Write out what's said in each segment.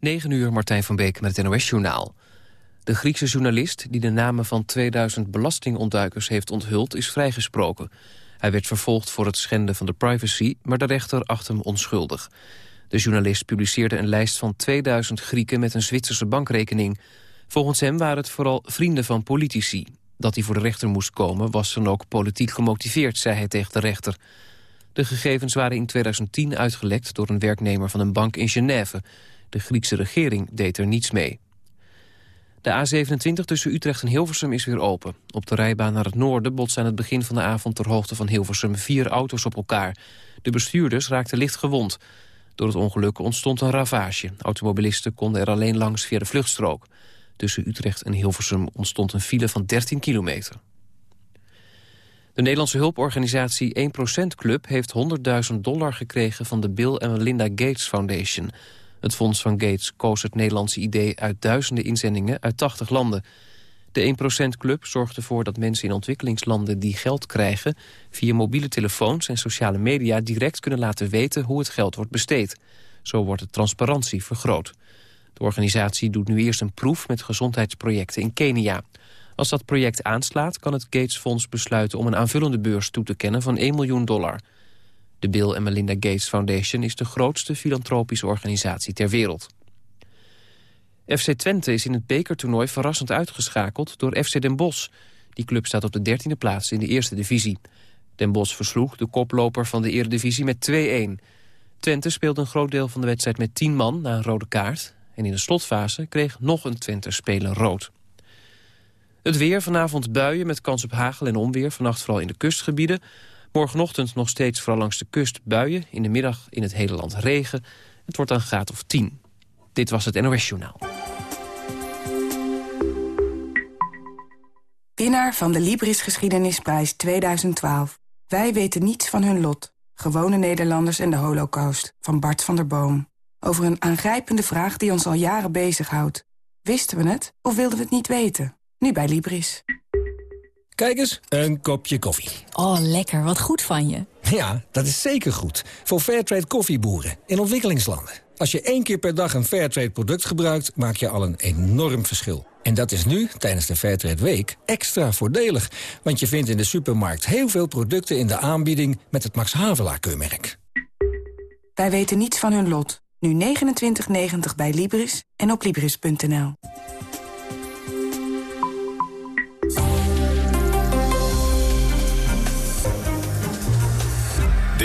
9 uur, Martijn van Beek met het NOS-journaal. De Griekse journalist die de namen van 2000 belastingontduikers heeft onthuld... is vrijgesproken. Hij werd vervolgd voor het schenden van de privacy... maar de rechter acht hem onschuldig. De journalist publiceerde een lijst van 2000 Grieken... met een Zwitserse bankrekening. Volgens hem waren het vooral vrienden van politici. Dat hij voor de rechter moest komen was dan ook politiek gemotiveerd... zei hij tegen de rechter. De gegevens waren in 2010 uitgelekt door een werknemer van een bank in Genève... De Griekse regering deed er niets mee. De A27 tussen Utrecht en Hilversum is weer open. Op de rijbaan naar het noorden botsen aan het begin van de avond... ter hoogte van Hilversum vier auto's op elkaar. De bestuurders raakten licht gewond. Door het ongeluk ontstond een ravage. Automobilisten konden er alleen langs via de vluchtstrook. Tussen Utrecht en Hilversum ontstond een file van 13 kilometer. De Nederlandse hulporganisatie 1% Club heeft 100.000 dollar gekregen... van de Bill en Melinda Gates Foundation... Het Fonds van Gates koos het Nederlandse idee uit duizenden inzendingen uit 80 landen. De 1%-club zorgt ervoor dat mensen in ontwikkelingslanden die geld krijgen... via mobiele telefoons en sociale media direct kunnen laten weten hoe het geld wordt besteed. Zo wordt de transparantie vergroot. De organisatie doet nu eerst een proef met gezondheidsprojecten in Kenia. Als dat project aanslaat kan het Gates-fonds besluiten om een aanvullende beurs toe te kennen van 1 miljoen dollar... De Bill en Melinda Gates Foundation is de grootste filantropische organisatie ter wereld. FC Twente is in het bekertoernooi verrassend uitgeschakeld door FC Den Bosch. Die club staat op de dertiende plaats in de eerste divisie. Den Bosch versloeg de koploper van de eredivisie met 2-1. Twente speelde een groot deel van de wedstrijd met 10 man na een rode kaart. En in de slotfase kreeg nog een Twente-speler rood. Het weer, vanavond buien met kans op hagel en onweer. Vannacht vooral in de kustgebieden. Morgenochtend nog steeds vooral langs de kust buien. In de middag in het hele land regen. Het wordt een graad of 10. Dit was het NOS Journaal. Winnaar van de Libris Geschiedenisprijs 2012. Wij weten niets van hun lot. Gewone Nederlanders en de holocaust. Van Bart van der Boom. Over een aangrijpende vraag die ons al jaren bezighoudt. Wisten we het of wilden we het niet weten? Nu bij Libris. Kijk eens, een kopje koffie. Oh, lekker. Wat goed van je. Ja, dat is zeker goed. Voor Fairtrade koffieboeren in ontwikkelingslanden. Als je één keer per dag een Fairtrade product gebruikt... maak je al een enorm verschil. En dat is nu, tijdens de Fairtrade Week, extra voordelig. Want je vindt in de supermarkt heel veel producten in de aanbieding... met het Max Havelaar-keurmerk. Wij weten niets van hun lot. Nu 29,90 bij Libris en op Libris.nl.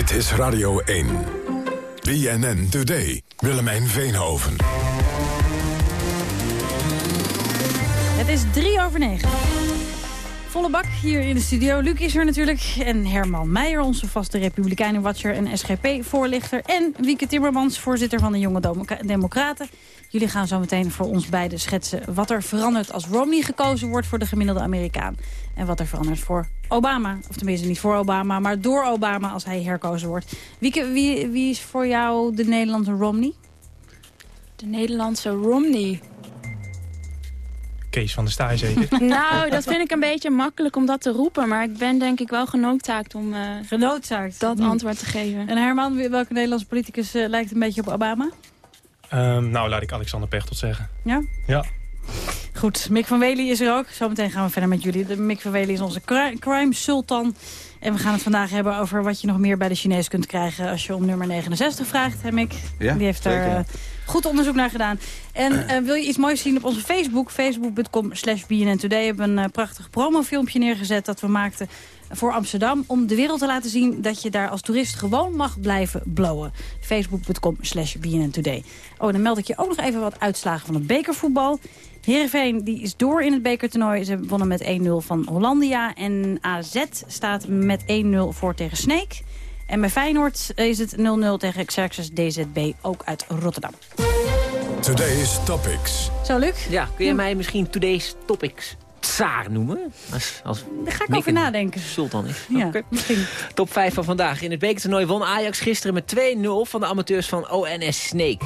Dit is Radio 1. BNN Today. Willemijn Veenhoven. Het is drie over negen. Volle bak hier in de studio. Luc is er natuurlijk. En Herman Meijer, onze vaste Republikeinen-watcher en SGP-voorlichter. En Wieke Timmermans, voorzitter van de Jonge Democraten. Jullie gaan zo meteen voor ons beiden schetsen wat er verandert als Romney gekozen wordt voor de gemiddelde Amerikaan. En wat er verandert voor Obama. Of tenminste niet voor Obama, maar door Obama als hij herkozen wordt. Wieke, wie, wie is voor jou de Nederlandse Romney? De Nederlandse Romney? Kees van der Staaij zeker? nou, dat vind ik een beetje makkelijk om dat te roepen. Maar ik ben denk ik wel genoodzaakt om uh, genoodzaakt. dat hm. antwoord te geven. En Herman, welke Nederlandse politicus uh, lijkt een beetje op Obama? Um, nou, laat ik Alexander Pechtold zeggen. Ja? Ja. Goed, Mick van Wely is er ook. Zometeen gaan we verder met jullie. De Mick van Wely is onze crime sultan. En we gaan het vandaag hebben over wat je nog meer bij de Chinees kunt krijgen... als je om nummer 69 vraagt, hè Mick? Ja, Die heeft daar uh, goed onderzoek naar gedaan. En uh, wil je iets moois zien op onze Facebook? Facebook.com slash BNN Today. We hebben een uh, prachtig promofilmpje neergezet dat we maakten voor Amsterdam... om de wereld te laten zien dat je daar als toerist gewoon mag blijven blowen. Facebook.com slash BNN Today. Oh, dan meld ik je ook nog even wat uitslagen van het bekervoetbal. Heerenveen die is door in het bekertoernooi. Ze wonnen met 1-0 van Hollandia. En AZ staat met 1-0 voor tegen Sneek. En bij Feyenoord is het 0-0 tegen Xerxes DZB, ook uit Rotterdam. Today's Topics. Zo, Luc? Ja, kun je mij misschien Today's Topics tsaar noemen? Als, als Daar ga ik over nadenken. Sultan is. Ja, okay. misschien. Top 5 van vandaag. In het bekertoernooi won Ajax gisteren met 2-0 van de amateurs van ONS Snake.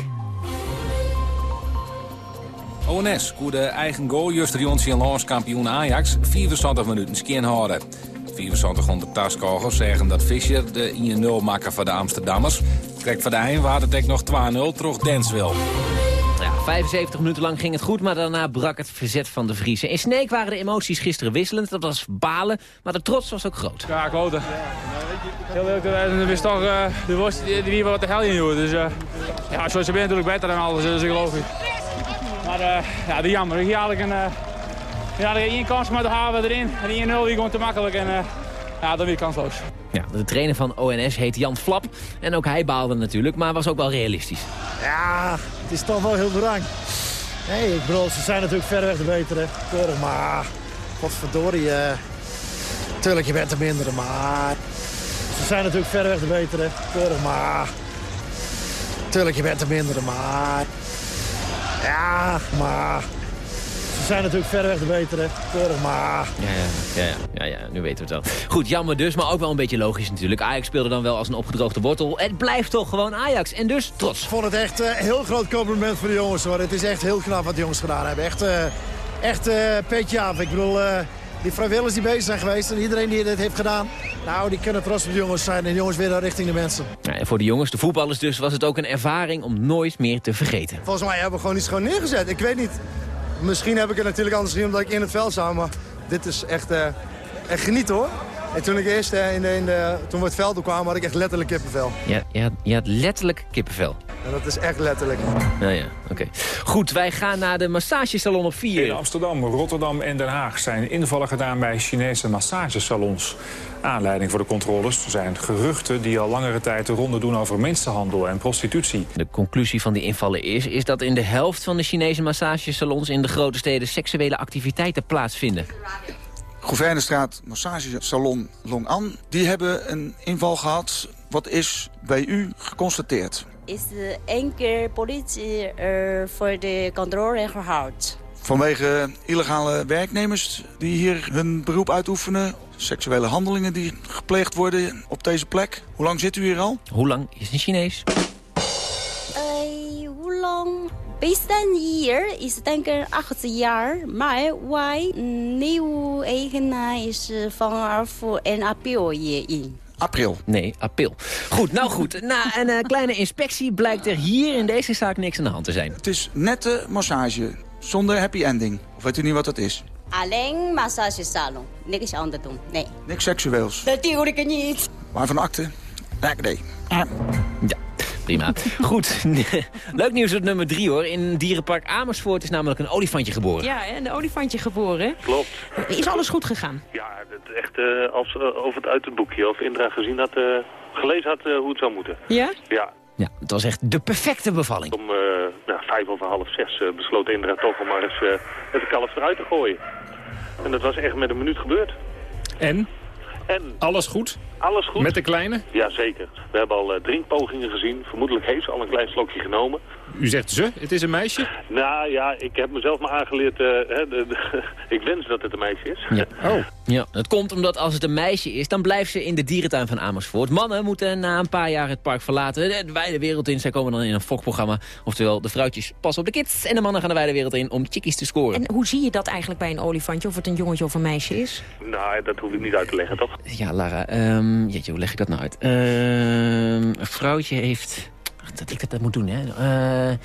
ONS koer de eigen goal juist de en landskampioen Ajax 24 minuten skien houden. 2400 taskogers zeggen dat Fischer de 1-0 maken voor de Amsterdammers. Krijgt voor de het nog 2-0 terug Denswil. Ja, 75 minuten lang ging het goed, maar daarna brak het verzet van de Vriezen. In Sneek waren de emoties gisteren wisselend. Dat was balen, maar de trots was ook groot. Ja, kloten. Heel leuk te wijzen. Er is toch uh, de worst die, wat de hel in doet. Dus uh, ja, zoals je bent natuurlijk beter dan alles, dus ik geloof ik. Maar uh, ja, de jammer. Hier had ik een, ja, één kans maar de haven erin. En 1-0 die gewoon te makkelijk. En ja, dan weer kansloos. Ja, de trainer van ONS heet Jan Flap. En ook hij baalde natuurlijk, maar was ook wel realistisch. Ja, het is toch wel heel belangrijk. Nee, ik bedoel, ze zijn natuurlijk verreweg de betere. Keurig, maar godverdorie. Uh, tuurlijk, je bent de mindere, maar... Ze zijn natuurlijk verreweg de betere. Keurig, maar... Tuurlijk, je bent de mindere, maar... Ja, maar... Ze zijn natuurlijk verreweg de betere. Keurig, maar... Ja, ja, ja, ja, ja, nu weten we het wel. Goed, jammer dus, maar ook wel een beetje logisch natuurlijk. Ajax speelde dan wel als een opgedroogde wortel. Het blijft toch gewoon Ajax. En dus trots. Ik vond het echt een uh, heel groot compliment voor de jongens. Hoor. Het is echt heel knap wat de jongens gedaan hebben. Echt, uh, echt uh, petje af. Ik bedoel, die vrijwilligers die bezig zijn geweest... en iedereen die dit heeft gedaan... nou, die kunnen trots op de jongens zijn. En de jongens weer richting de mensen. Ja, en voor de jongens, de voetballers dus, was het ook een ervaring... om nooit meer te vergeten. Volgens mij hebben we gewoon iets gewoon neergezet. Ik weet niet... Misschien heb ik het natuurlijk anders gezien omdat ik in het veld sta. Maar dit is echt, uh, echt genieten hoor. En toen ik eerst uh, in de, in de, toen we het veld kwamen, had ik echt letterlijk kippenvel. Ja, je had, je had letterlijk kippenvel. En dat is echt letterlijk. Nou ja, oké. Goed, wij gaan naar de massagesalon op 4. In Amsterdam, Rotterdam en Den Haag zijn invallen gedaan bij Chinese massagesalons. Aanleiding voor de controles zijn geruchten die al langere tijd de ronde doen over mensenhandel en prostitutie. De conclusie van die invallen is, is dat in de helft van de Chinese massagesalons in de grote steden seksuele activiteiten plaatsvinden. Gouvernestraat Massagesalon Long An. Die hebben een inval gehad. Wat is bij u geconstateerd? Is één keer politie uh, voor de controle gehouden. Vanwege illegale werknemers die hier hun beroep uitoefenen. Seksuele handelingen die gepleegd worden op deze plek. Hoe lang zit u hier al? Hoe lang is in Chinees? Uh, hoe lang? Bestaan hier is denk ik acht jaar. Maar wij nieuw eigenaar is vanaf 1 april hierin. April. Nee, april. Goed, nou goed. Na een uh, kleine inspectie blijkt er hier in deze zaak niks aan de hand te zijn. Het is nette massage, zonder happy ending. Of weet u niet wat dat is? Alleen massagesalon. Niks anders doen, nee. Niks seksueels? Natuurlijk niet. Waarvan akte? Lekker Ja. ja. Prima. Goed. Leuk nieuws op nummer drie hoor. In dierenpark Amersfoort is namelijk een olifantje geboren. Ja, een olifantje geboren. Klopt. Is alles goed gegaan? Ja, het is echt uh, als, uh, of het uit het boekje. Of Indra gezien had, uh, gelezen had hoe het zou moeten. Ja? Ja. Ja, het was echt de perfecte bevalling. Om nou, vijf over half zes besloot Indra toch om maar eens het kalf eruit te gooien. En dat was echt met een minuut gebeurd. En? En? Alles goed? Alles goed. Met de kleine? Ja, zeker. We hebben al uh, drinkpogingen gezien. Vermoedelijk heeft ze al een klein slokje genomen. U zegt ze? Het is een meisje? Nou ja, ik heb mezelf maar aangeleerd... Uh, hè, de, de, ik wens dat het een meisje is. Ja. Oh. Ja, dat komt omdat als het een meisje is, dan blijft ze in de dierentuin van Amersfoort. Mannen moeten na een paar jaar het park verlaten. De wijde wereld in. Zij komen dan in een fokprogramma. Oftewel, de vrouwtjes passen op de kids. En de mannen gaan de wijde wereld in om chickies te scoren. En hoe zie je dat eigenlijk bij een olifantje? Of het een jongetje of een meisje is? Nou, dat hoef ik niet uit te leggen, toch? Ja, Lara. Um, jeetje, hoe leg ik dat nou uit? Uh, een vrouwtje heeft... Dat ik dat, dat moet doen, hè? Uh,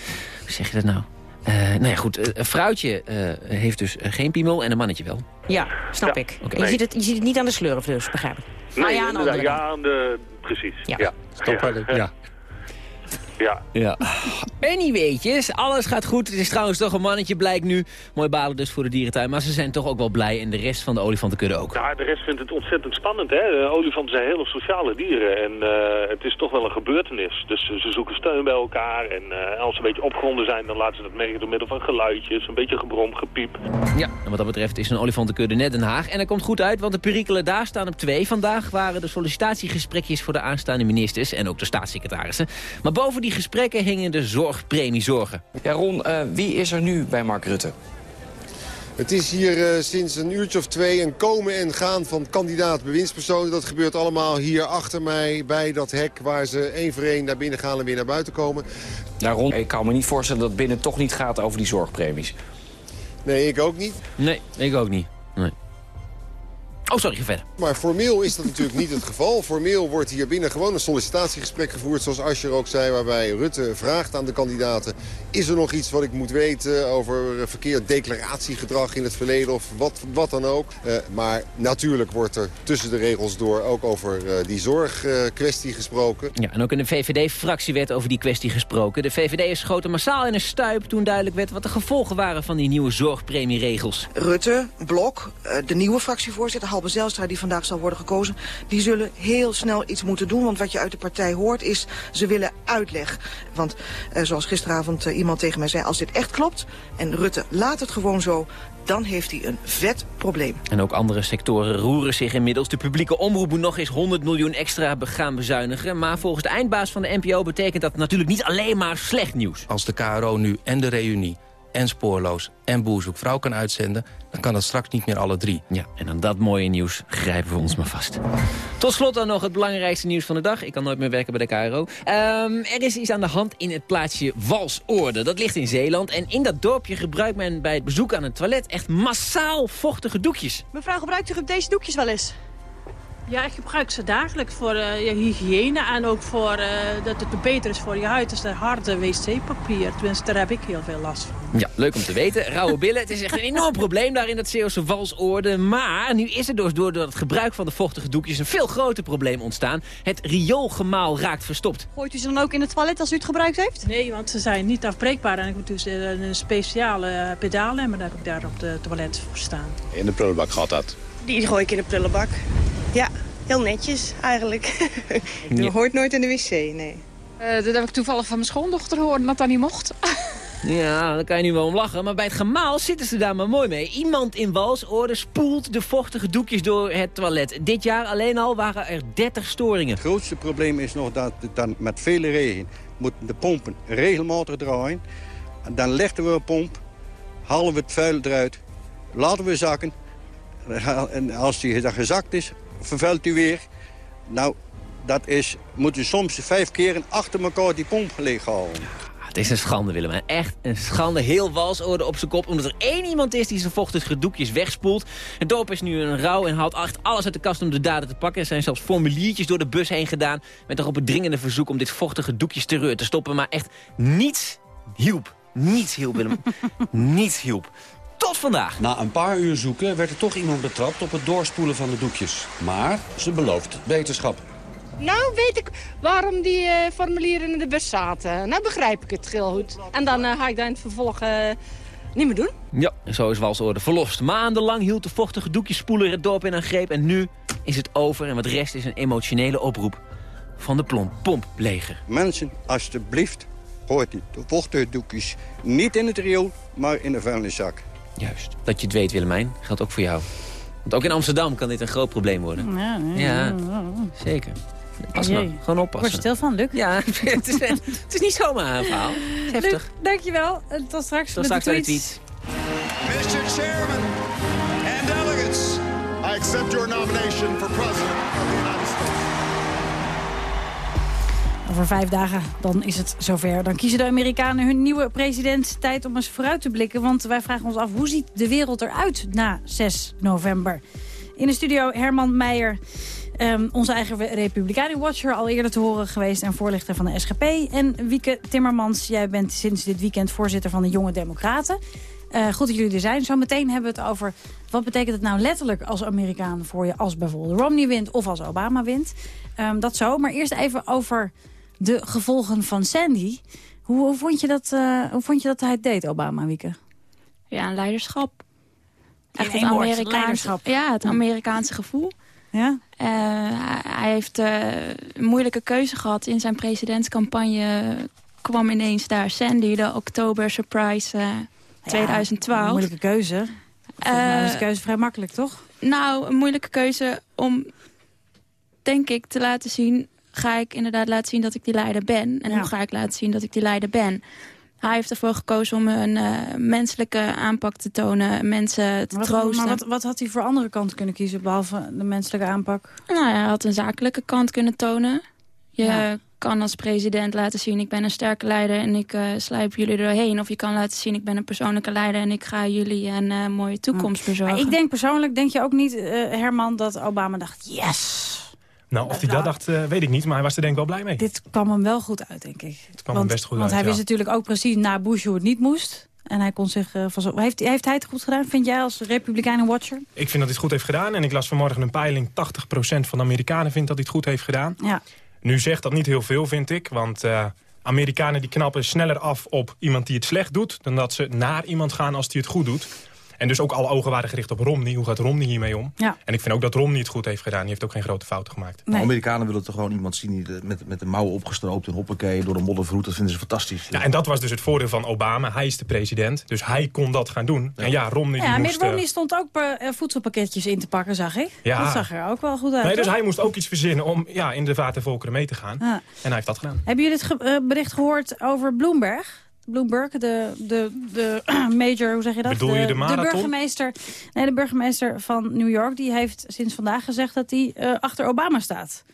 hoe zeg je dat nou? Uh, nou ja, goed. Een vrouwtje uh, heeft dus geen piemel en een mannetje wel. Ja, snap ja, ik. Okay. Nee. Je, ziet het, je ziet het niet aan de slurf dus, begrijp ik. Nee, ah, ja, aan de, ja, aan de... Precies. Ja. ja. Stop ja. ja. Ja. ja. Anyweetjes, alles gaat goed. Het is trouwens toch een mannetje, blijkt nu. Mooi balen dus voor de dierentuin. Maar ze zijn toch ook wel blij en de rest van de olifantenkudde ook. Ja, de rest vindt het ontzettend spannend. Hè? Olifanten zijn hele sociale dieren. En uh, het is toch wel een gebeurtenis. Dus ze zoeken steun bij elkaar. En uh, als ze een beetje opgewonden zijn, dan laten ze dat merken door middel van geluidjes. Een beetje gebrom, gepiep. Ja, en wat dat betreft is een olifantenkudde net Den Haag. En dat komt goed uit, want de perikelen daar staan op twee. Vandaag waren de sollicitatiegesprekjes voor de aanstaande ministers en ook de staatssecretarissen. Maar boven die gesprekken hingen de zorgpremiezorgen. Ja, Ron, uh, wie is er nu bij Mark Rutte? Het is hier uh, sinds een uurtje of twee een komen en gaan van kandidaat bewindspersonen. Dat gebeurt allemaal hier achter mij bij dat hek waar ze één voor één naar binnen gaan en weer naar buiten komen. Nou Ron, ik kan me niet voorstellen dat het binnen toch niet gaat over die zorgpremies. Nee, ik ook niet. Nee, ik ook niet. Nee. Oh, sorry, ga verder. Maar formeel is dat natuurlijk niet het geval. Formeel wordt hier binnen gewoon een sollicitatiegesprek gevoerd... zoals Asscher ook zei, waarbij Rutte vraagt aan de kandidaten... is er nog iets wat ik moet weten over verkeerd declaratiegedrag in het verleden... of wat, wat dan ook. Uh, maar natuurlijk wordt er tussen de regels door ook over uh, die zorgkwestie uh, gesproken. Ja, en ook in de VVD-fractie werd over die kwestie gesproken. De VVD schoten massaal in een stuip toen duidelijk werd... wat de gevolgen waren van die nieuwe zorgpremieregels. Rutte, Blok, de nieuwe fractievoorzitter Halbe Zelstra... die vandaag zal worden gekozen, die zullen heel snel iets moeten doen. Want wat je uit de partij hoort is, ze willen uitleg. Want uh, zoals gisteravond uh, iemand tegen mij zei, als dit echt klopt... en Rutte laat het gewoon zo, dan heeft hij een vet probleem. En ook andere sectoren roeren zich inmiddels. De publieke omroep moet nog eens 100 miljoen extra gaan bezuinigen. Maar volgens de eindbaas van de NPO betekent dat natuurlijk niet alleen maar slecht nieuws. Als de KRO nu en de reunie en Spoorloos en Boerzoek Vrouw kan uitzenden... dan kan dat straks niet meer alle drie. Ja, en aan dat mooie nieuws grijpen we ons maar vast. Tot slot dan nog het belangrijkste nieuws van de dag. Ik kan nooit meer werken bij de KRO. Um, er is iets aan de hand in het plaatsje Walsoorde. Dat ligt in Zeeland. En in dat dorpje gebruikt men bij het bezoek aan het toilet... echt massaal vochtige doekjes. Mevrouw, gebruikt u deze doekjes wel eens? Ja, ik gebruik ze dagelijks voor uh, je hygiëne en ook voor uh, dat het beter is voor je huid. Dus de harde wc-papier. Tenminste, daar heb ik heel veel last van. Ja, leuk om te weten. Rauwe billen. Het is echt een enorm probleem daar in dat Zeeuwse Valsoorde. Maar nu is er dus door, door het gebruik van de vochtige doekjes een veel groter probleem ontstaan. Het rioolgemaal raakt verstopt. Gooit u ze dan ook in het toilet als u het gebruikt heeft? Nee, want ze zijn niet afbreekbaar. En ik moet dus een speciale pedaal hebben. Daar heb ik daar op de toilet voor staan. In de prullenbak gaat dat? Die gooi ik in de prullenbak. Ja, heel netjes eigenlijk. Dat ja. hoort nooit in de wc, nee. Uh, dat heb ik toevallig van mijn schoondochter gehoord, dat dat niet mocht. Ja, daar kan je nu wel om lachen. Maar bij het gemaal zitten ze daar maar mooi mee. Iemand in Walsoorde spoelt de vochtige doekjes door het toilet. Dit jaar alleen al waren er 30 storingen. Het grootste probleem is nog dat het dan met vele regen moeten de pompen regelmatig draaien. En dan leggen we een pomp, halen we het vuil eruit, laten we zakken. En als die dan gezakt is, vervuilt u weer. Nou, dat is, moet u soms vijf keer achter elkaar die pomp leeghalen. Het is een schande, Willem. Echt een schande. Heel walsoorde op zijn kop. Omdat er één iemand is die zijn vochtige doekjes wegspoelt. Het dorp is nu een rouw en haalt echt alles uit de kast om de daden te pakken. Er zijn zelfs formuliertjes door de bus heen gedaan. Met toch op het dringende verzoek om dit vochtige doekjes terreur te stoppen. Maar echt niets hielp. Niets hielp, Willem. niets hielp. Tot vandaag. Na een paar uur zoeken werd er toch iemand betrapt op het doorspoelen van de doekjes. Maar ze belooft beterschap. Nou weet ik waarom die uh, formulieren in de bus zaten. Nou begrijp ik het heel goed. En dan uh, ga ik dat in het vervolg uh, niet meer doen. Ja, zo is Walsorde verlost. Maandenlang hield de vochtige doekjespoeler het dorp in een greep. En nu is het over en wat rest is een emotionele oproep van de plomp pompleger. Mensen, alsjeblieft, gooit die vochtige doekjes niet in het riool, maar in de vuilniszak. Juist. Dat je het weet, Willemijn, geldt ook voor jou. Want ook in Amsterdam kan dit een groot probleem worden. Ja, nee, ja zeker. Pas maar. Gewoon oppassen. Word je stil van, Luc? Ja, het is, het is niet zomaar een verhaal. Heftig. Luc, dankjewel. Tot straks. Tot straks bij de tweet. Mr. Chairman and delegates, I accept your nomination for president Over vijf dagen dan is het zover. Dan kiezen de Amerikanen hun nieuwe president. Tijd om eens vooruit te blikken. Want wij vragen ons af, hoe ziet de wereld eruit na 6 november? In de studio Herman Meijer. Um, onze eigen Republikeinen-watcher al eerder te horen geweest... en voorlichter van de SGP. En Wieke Timmermans, jij bent sinds dit weekend voorzitter van de Jonge Democraten. Uh, goed dat jullie er zijn. Zometeen hebben we het over wat betekent het nou letterlijk als Amerikaan voor je... als bijvoorbeeld Romney wint of als Obama wint. Um, dat zo, maar eerst even over de gevolgen van Sandy. Hoe, hoe, vond, je dat, uh, hoe vond je dat hij het deed, Obama, Wieke? Ja, een leiderschap. Echt het Amerikaanse, ja, het Amerikaanse gevoel. Ja? Uh, hij heeft uh, een moeilijke keuze gehad. In zijn presidentscampagne kwam ineens daar Sandy, de oktober surprise uh, 2012. Een moeilijke keuze. Volgens is de keuze vrij makkelijk, toch? Nou, een moeilijke keuze om, denk ik, te laten zien... ga ik inderdaad laten zien dat ik die leider ben. En ja. hoe ga ik laten zien dat ik die leider ben? Hij heeft ervoor gekozen om een uh, menselijke aanpak te tonen, mensen te wat, troosten. Maar wat, wat, had hij voor andere kant kunnen kiezen, behalve de menselijke aanpak? Nou, hij had een zakelijke kant kunnen tonen. Je ja. kan als president laten zien... ik ben een sterke leider en ik uh, slijp jullie doorheen. Of je kan laten zien, ik ben een persoonlijke leider... en ik ga jullie een uh, mooie toekomst bezorgen. Maar ik denk persoonlijk, denk je ook niet, Herman... dat Obama dacht, yes... Nou, of hij dat dacht, weet ik niet. Maar hij was er denk ik wel blij mee. Dit kwam hem wel goed uit, denk ik. Het kwam want, hem best goed want uit, hij wist natuurlijk ook precies na Bush hoe het niet moest. En hij kon zich uh, van zo... Heeft, heeft hij het goed gedaan, vind jij, als republikein watcher? Ik vind dat hij het goed heeft gedaan. En ik las vanmorgen een peiling. 80% van de Amerikanen vindt dat hij het goed heeft gedaan. Ja. Nu zegt dat niet heel veel, vind ik. Want uh, Amerikanen die knappen sneller af op iemand die het slecht doet... dan dat ze naar iemand gaan als die het goed doet. En dus ook alle ogen waren gericht op Romney. Hoe gaat Romney hiermee om? Ja. En ik vind ook dat Romney het goed heeft gedaan. Die heeft ook geen grote fouten gemaakt. Nee. Amerikanen willen toch gewoon iemand zien die met, met de mouwen opgestroopt... en hoppakee door de moddervloed. Dat vinden ze fantastisch. Ja, en dat was dus het voordeel van Obama. Hij is de president, dus hij kon dat gaan doen. Ja. En ja, Romney ja, die moest... Romney stond ook uh, voedselpakketjes in te pakken, zag ik. Ja. Dat zag er ook wel goed uit. Nee, dus hij moest ook iets verzinnen om ja, in de vatenvolkeren mee te gaan. Ja. En hij heeft dat gedaan. Hebben jullie het ge uh, bericht gehoord over Bloomberg? Bloomberg, de, de, de major, hoe zeg je dat? Bedoel je de, de marathon? De burgemeester, nee, de burgemeester van New York, die heeft sinds vandaag gezegd dat hij uh, achter Obama staat.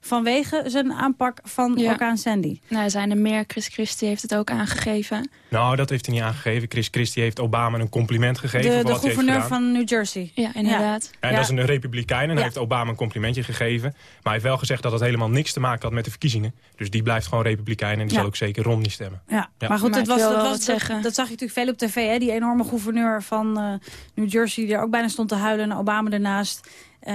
Vanwege zijn aanpak van ja. orkaan Sandy. Nou, er zijn er meer. Chris Christie heeft het ook aangegeven. Nou, dat heeft hij niet aangegeven. Chris Christie heeft Obama een compliment gegeven. De, voor de wat gouverneur van New Jersey. Ja, inderdaad. Ja. En dat is een republikein en hij heeft Obama een complimentje gegeven. Maar hij heeft wel gezegd dat het helemaal niks te maken had met de verkiezingen. Dus die blijft gewoon republikein en die zal ook zeker Romney stemmen. Ja, maar goed, het was, dat, was, dat, dat, zag je natuurlijk veel op tv. Hè? Die enorme gouverneur van uh, New Jersey die er ook bijna stond te huilen en Obama ernaast. Uh,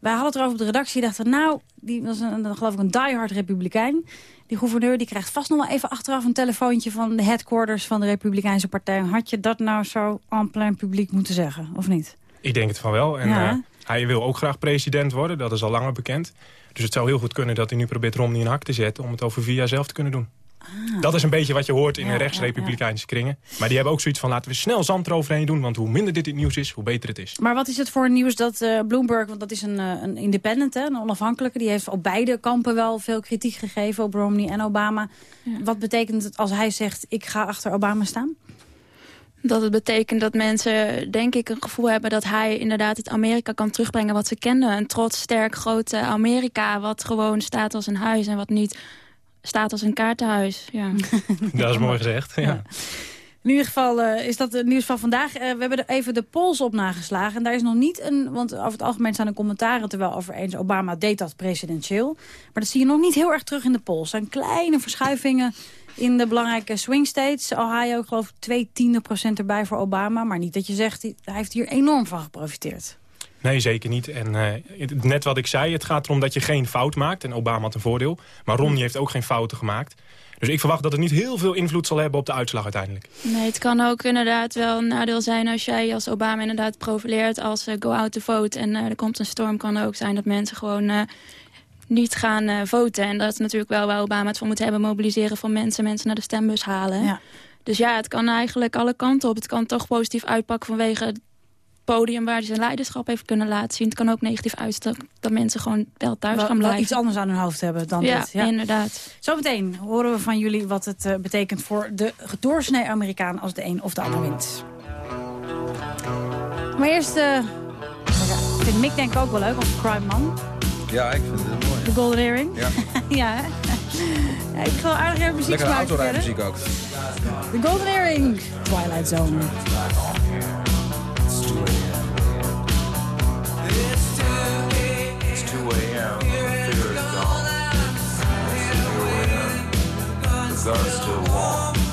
wij hadden het erover op de redactie. dachten, nou, die was een, geloof ik een diehard republikein. Die gouverneur die krijgt vast nog wel even achteraf een telefoontje... van de headquarters van de Republikeinse Partij. Had je dat nou zo en plein publiek moeten zeggen, of niet? Ik denk het van wel. En ja. uh, hij wil ook graag president worden, dat is al langer bekend. Dus het zou heel goed kunnen dat hij nu probeert Romney een hak te zetten... om het over vier jaar zelf te kunnen doen. Ah. Dat is een beetje wat je hoort in ja, de rechtsrepublikeinse ja, ja. kringen. Maar die hebben ook zoiets van laten we snel zand eroverheen doen... want hoe minder dit het nieuws is, hoe beter het is. Maar wat is het voor nieuws dat uh, Bloomberg, want dat is een, uh, een independent, hè, een onafhankelijke... die heeft op beide kampen wel veel kritiek gegeven op Romney en Obama. Wat betekent het als hij zegt ik ga achter Obama staan? Dat het betekent dat mensen, denk ik, een gevoel hebben... dat hij inderdaad het Amerika kan terugbrengen wat ze kenden. Een trots, sterk, grote Amerika... wat gewoon staat als een huis en wat niet staat als een kaartenhuis. Ja. Dat is mooi gezegd, ja. ja. In ieder geval uh, is dat het nieuws van vandaag. Uh, we hebben er even de polls op nageslagen. En daar is nog niet een... Want over het algemeen staan er commentaren... terwijl over eens Obama deed dat presidentieel. Maar dat zie je nog niet heel erg terug in de polls. Er zijn kleine verschuivingen in de belangrijke swing states. Ohio, ik geloof twee tiende procent erbij voor Obama. Maar niet dat je zegt, hij heeft hier enorm van geprofiteerd. Nee, zeker niet. En uh, net wat ik zei, het gaat erom dat je geen fout maakt. En Obama had een voordeel. Maar Romney heeft ook geen fouten gemaakt. Dus ik verwacht dat het niet heel veel invloed zal hebben op de uitslag uiteindelijk. Nee, het kan ook inderdaad wel een nadeel zijn als jij als Obama inderdaad profileert als uh, go out to vote. En uh, er komt een storm, kan ook zijn dat mensen gewoon uh, niet gaan voten. En dat is natuurlijk wel waar Obama het voor moet hebben. Mobiliseren van mensen, mensen naar de stembus halen. Ja. Dus ja, het kan eigenlijk alle kanten op. Het kan toch positief uitpakken vanwege podium waar hij zijn leiderschap heeft kunnen laten zien. Het kan ook negatief uitstappen dat mensen gewoon wel thuis wel, gaan blijven. Wel iets anders aan hun hoofd hebben dan ja, dit. Ja, inderdaad. Zometeen horen we van jullie wat het uh, betekent voor de doorsnee Amerikaan als de een of de ander wint. Maar eerst, uh, ik vind Mick denk ik ook wel leuk, als Crime Man. Ja, ik vind het mooi. De Golden Earring? Ja. ja, hè? ja, ik ga wel aardig even muziek Lekker smaken. autorijmuziek ook. De Golden Earring, Twilight Zone. It's 2 a.m. The fear is gone. The still warm.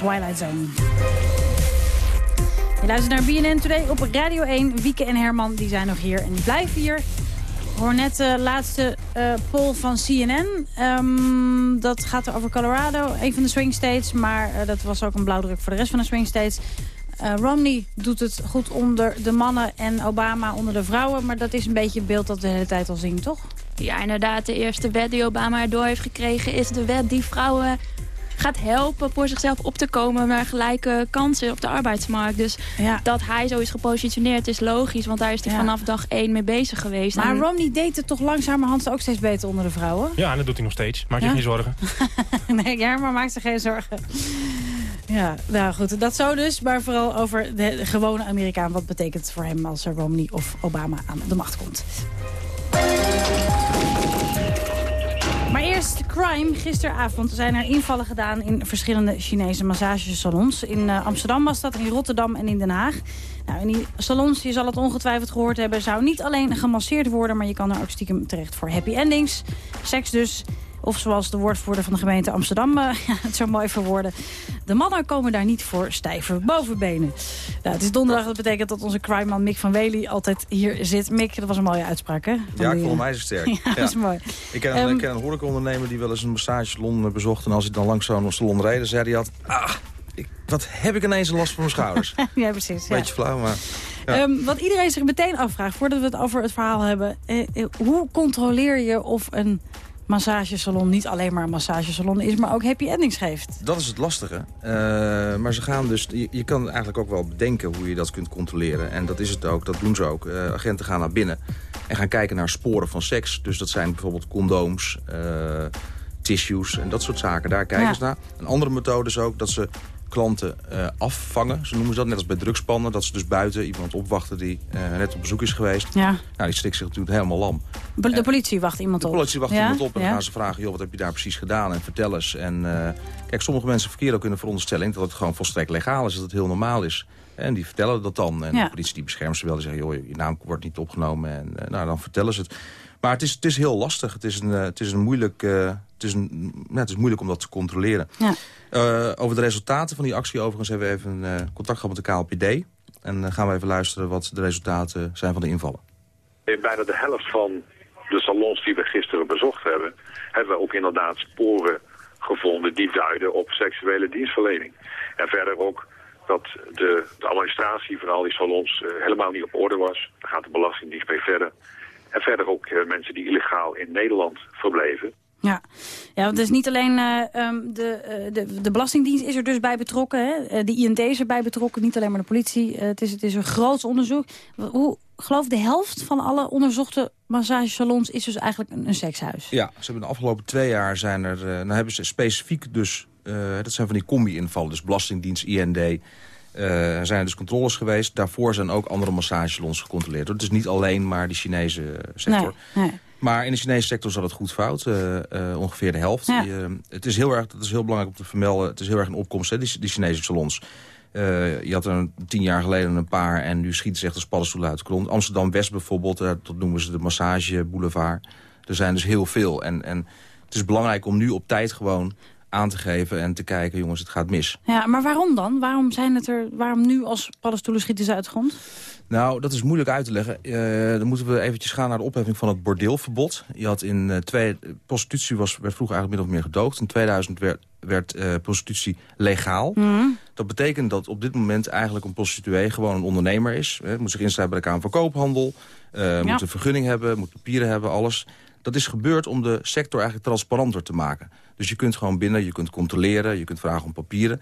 Twilight Zone. Je luistert naar BNN Today op Radio 1. Wieke en Herman die zijn nog hier en die blijven hier. Hoor net de laatste eh, poll van CNN. Ehm, dat gaat over Colorado, een van de swing states. Maar eh, dat was ook een blauwdruk voor de rest van de swing states. Eh, Romney doet het goed onder de mannen en Obama onder de vrouwen. Maar dat is een beetje het beeld dat we de hele tijd al zien, toch? Ja, inderdaad. De eerste wet die Obama erdoor heeft gekregen... is de wet die vrouwen gaat helpen voor zichzelf op te komen... naar gelijke kansen op de arbeidsmarkt. Dus dat hij zo is gepositioneerd is logisch... want daar is hij Ja. vanaf dag één mee bezig geweest. Maar En- Romney deed het toch langzamerhand ook steeds beter onder de vrouwen? Ja, en dat doet hij nog steeds. Maak je Ja? geen zorgen. nee, ja, maar maak zich geen zorgen. Ja, nou goed, dat zo dus. Maar vooral over de gewone Amerikaan. Wat betekent het voor hem als er Romney of Obama aan de macht komt? Maar eerst crime. Gisteravond zijn er invallen gedaan in verschillende Chinese massagesalons. In eh, Amsterdam was dat, in Rotterdam en in Den Haag. Nou, in die salons, je zal het ongetwijfeld gehoord hebben... zou niet alleen gemasseerd worden... maar je kan er ook stiekem terecht voor happy endings. Seks dus. Of zoals de woordvoerder van de gemeente Amsterdam eh, ja, het zo mooi verwoorden. De mannen komen daar niet voor stijve bovenbenen. Nou, het is donderdag, dat betekent dat onze crimeman Mick van Wely altijd hier zit. Mick, dat was een mooie uitspraak, hè? Van Ja, ik vond hem ijzersterk. Ja, dat is mooi. Ik ken, Ehm, ik ken een horecaondernemer die wel eens een massagesalon eh, bezocht. En als hij dan langs zo'n salon reed, zei hij altijd... Ah, ik, wat heb ik ineens een last van mijn schouders. ja, precies. Ja. Beetje flauw, maar... Ja. Ehm, wat iedereen zich meteen afvraagt, voordat we het over het verhaal hebben... eh, eh, hoe controleer je of een massagesalon niet alleen maar een massagesalon is... maar ook happy endings geeft? Dat is het lastige. Eh, maar ze gaan dus, je, je kan eigenlijk ook wel bedenken hoe je dat kunt controleren. En dat is het ook, dat doen ze ook. Eh, agenten gaan naar binnen en gaan kijken naar sporen van seks. Dus dat zijn bijvoorbeeld condooms, eh, tissues en dat soort zaken. Daar kijken Ja. ze naar. Een andere methode is ook dat ze klanten eh, afvangen. Ze noemen ze dat net als bij drugspannen. Dat ze dus buiten iemand opwachten die eh, net op bezoek is geweest. Ja. Nou, die stikt zich natuurlijk helemaal lam. De politie wacht iemand De op. politie wacht Ja? iemand op en dan gaan ze vragen... joh, wat heb je daar precies gedaan en vertel eens. En eh, kijk, sommige mensen verkeren ook in de veronderstelling... dat het gewoon volstrekt legaal is, dat het heel normaal is. En die vertellen dat dan. En Ja. de politie die beschermt ze wel. Die zeggen, joh, je naam wordt niet opgenomen. En nou, dan vertellen ze het. Maar het is, het is heel lastig. Het is, een, het is, een moeilijk, het is, een, ja, het is moeilijk om dat te controleren. Ja. Eh, over de resultaten van die actie overigens hebben we even eh, contact gehad met de KLPD. En dan gaan we even luisteren wat de resultaten zijn van de invallen. In bijna de helft van de salons die we gisteren bezocht hebben, hebben we ook inderdaad sporen gevonden die duiden op seksuele dienstverlening. En verder ook dat de, de administratie van al die salons eh, helemaal niet op orde was. Daar gaat de Belastingdienst mee verder. En verder ook eh, mensen die illegaal in Nederland verbleven. Ja, ja want het is niet alleen eh, ehm, de, eh, de, de Belastingdienst is er dus bij betrokken. Hè? Eh, de IND is erbij betrokken, niet alleen maar de politie. Het, is, het is een groot onderzoek. Hoe, geloof de helft van alle onderzochte massagesalons is dus eigenlijk een, een sekshuis. Ja, ze hebben de afgelopen twee jaar zijn er... nou hebben ze specifiek dus... dat zijn van die combi-invallen, dus Belastingdienst, IND... eh, er zijn dus controles geweest. Daarvoor zijn ook andere massagesalons gecontroleerd. Het is niet alleen maar die Chinese sector. Nee, nee. Maar in de Chinese sector zat het goed fout. eh, eh, ongeveer de helft. Ja. Die, eh, het is heel erg, dat is heel belangrijk om te vermelden. Het is heel erg in opkomst, hè, die, die Chinese salons. Je had er een, tien jaar geleden een paar en nu schieten ze echt als paddenstoelen uit de grond. Amsterdam-West bijvoorbeeld, dat noemen ze de massageboulevard. Er zijn dus heel veel. En, en het is belangrijk om nu op tijd gewoon aan te geven en te kijken... jongens, het gaat mis. Ja, maar waarom dan? Waarom, zijn het er, waarom nu als paddenstoelen schieten ze uit de grond? Nou, dat is moeilijk uit te leggen. Eh, dan moeten we eventjes gaan naar de opheffing van het bordeelverbod. Je had in eh, twee, prostitutie was, werd vroeger eigenlijk min of meer gedoogd. In 2000 werd, werd eh, prostitutie legaal. Dat betekent dat op dit moment eigenlijk een prostituee gewoon een ondernemer is. Hè, moet zich inschrijven bij de Kamer van Koophandel. Moet een vergunning hebben, moet papieren hebben, alles. Dat is gebeurd om de sector eigenlijk transparanter te maken. Dus je kunt gewoon binnen, je kunt controleren, je kunt vragen om papieren.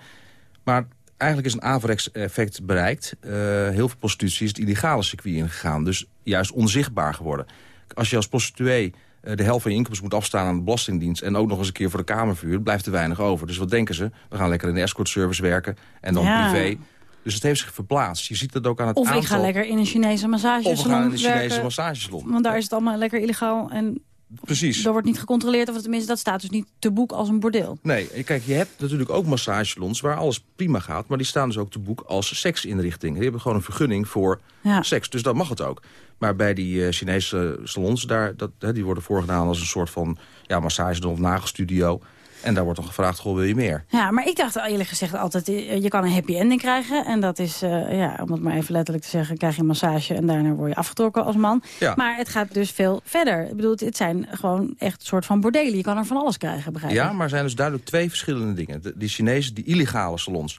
Maar eigenlijk is een averechts effect bereikt. Eh, heel veel prostitutie is het illegale circuit ingegaan. Dus juist onzichtbaar geworden. Als je als prostituee eh, de helft van je inkomsten moet afstaan aan de Belastingdienst... en ook nog eens een keer voor de Kamer vuurt, blijft er weinig over. Dus wat denken ze? We gaan lekker in de escortservice werken en dan Ja. privé. Dus het heeft zich verplaatst. Je ziet het ook aan het Of aantal... ik ga lekker in een Chinese massagesalon Of we gaan in een Chinese werken, massagesalon. Want daar is het allemaal lekker illegaal en Precies. er wordt niet gecontroleerd. Of tenminste, dat staat dus niet te boek als een bordeel. Nee, kijk, je hebt natuurlijk ook massagesalons waar alles prima gaat... maar die staan dus ook te boek als seksinrichting. Die hebben gewoon een vergunning voor Ja. seks, dus dat mag het ook. Maar bij die eh, Chinese salons, daar, dat, hè, die worden voorgedaan als een soort van... ja, massage of nagelstudio. En daar wordt dan gevraagd, goh, wil je meer? Ja, maar ik dacht eerlijk gezegd altijd, eh, je kan een happy ending krijgen. En dat is, eh, ja, om het maar even letterlijk te zeggen, krijg je een massage en daarna word je afgetrokken als man. Ja. Maar het gaat dus veel verder. Ik bedoel, het zijn gewoon echt een soort van bordelen. Je kan er van alles krijgen, begrijp je? Ja, maar er zijn dus duidelijk twee verschillende dingen. De, die Chinese, die illegale salons,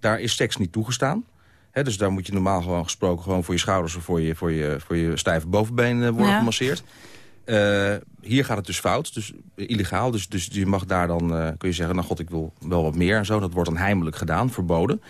daar is seks niet toegestaan. Dus daar moet je normaal gewoon gesproken gewoon voor je schouders... of voor je, voor je, voor je stijve bovenbeen eh, worden Ja. gemasseerd. Hier gaat het dus fout, dus illegaal. Dus, dus je mag daar dan, eh, kun je zeggen, nou god, ik wil wel wat meer en zo. Dat wordt dan heimelijk gedaan, verboden.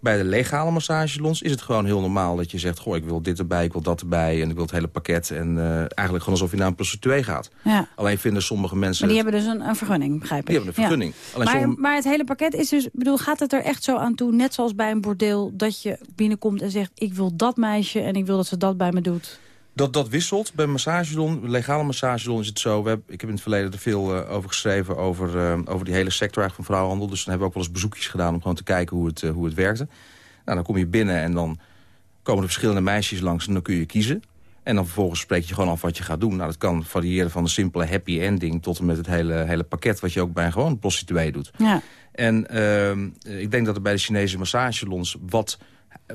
Bij de legale massagesalons is het gewoon heel normaal dat je zegt... goh, ik wil dit erbij, ik wil dat erbij en ik wil het hele pakket. En eh, eigenlijk gewoon alsof je naar een prostituee gaat. Ja. Alleen vinden sommige mensen... Maar die het- hebben dus een, een vergunning, begrijp ik. Die hebben een vergunning. Ja. Maar, sommige- maar het hele pakket is dus, bedoel, gaat het er echt zo aan toe, net zoals bij een bordeel, dat je binnenkomt en zegt, ik wil dat meisje en ik wil dat ze dat bij me doet. Dat, dat wisselt. Bij massagesalon, legale massagesalon is het zo. We hebben, ik heb in het verleden er veel eh, over geschreven... Over, eh, over die hele sector eigenlijk van vrouwenhandel. Dus dan hebben we ook wel eens bezoekjes gedaan... om gewoon te kijken hoe het, eh, hoe het werkte. Nou, dan kom je binnen en dan komen er verschillende meisjes langs... en dan kun je kiezen. En dan vervolgens spreek je gewoon af wat je gaat doen. Nou, dat kan variëren van een simpele happy ending... tot en met het hele, hele pakket wat je ook bij een gewone prostituee doet. Ja. En ehm, ik denk dat er bij de Chinese massagesalons wat,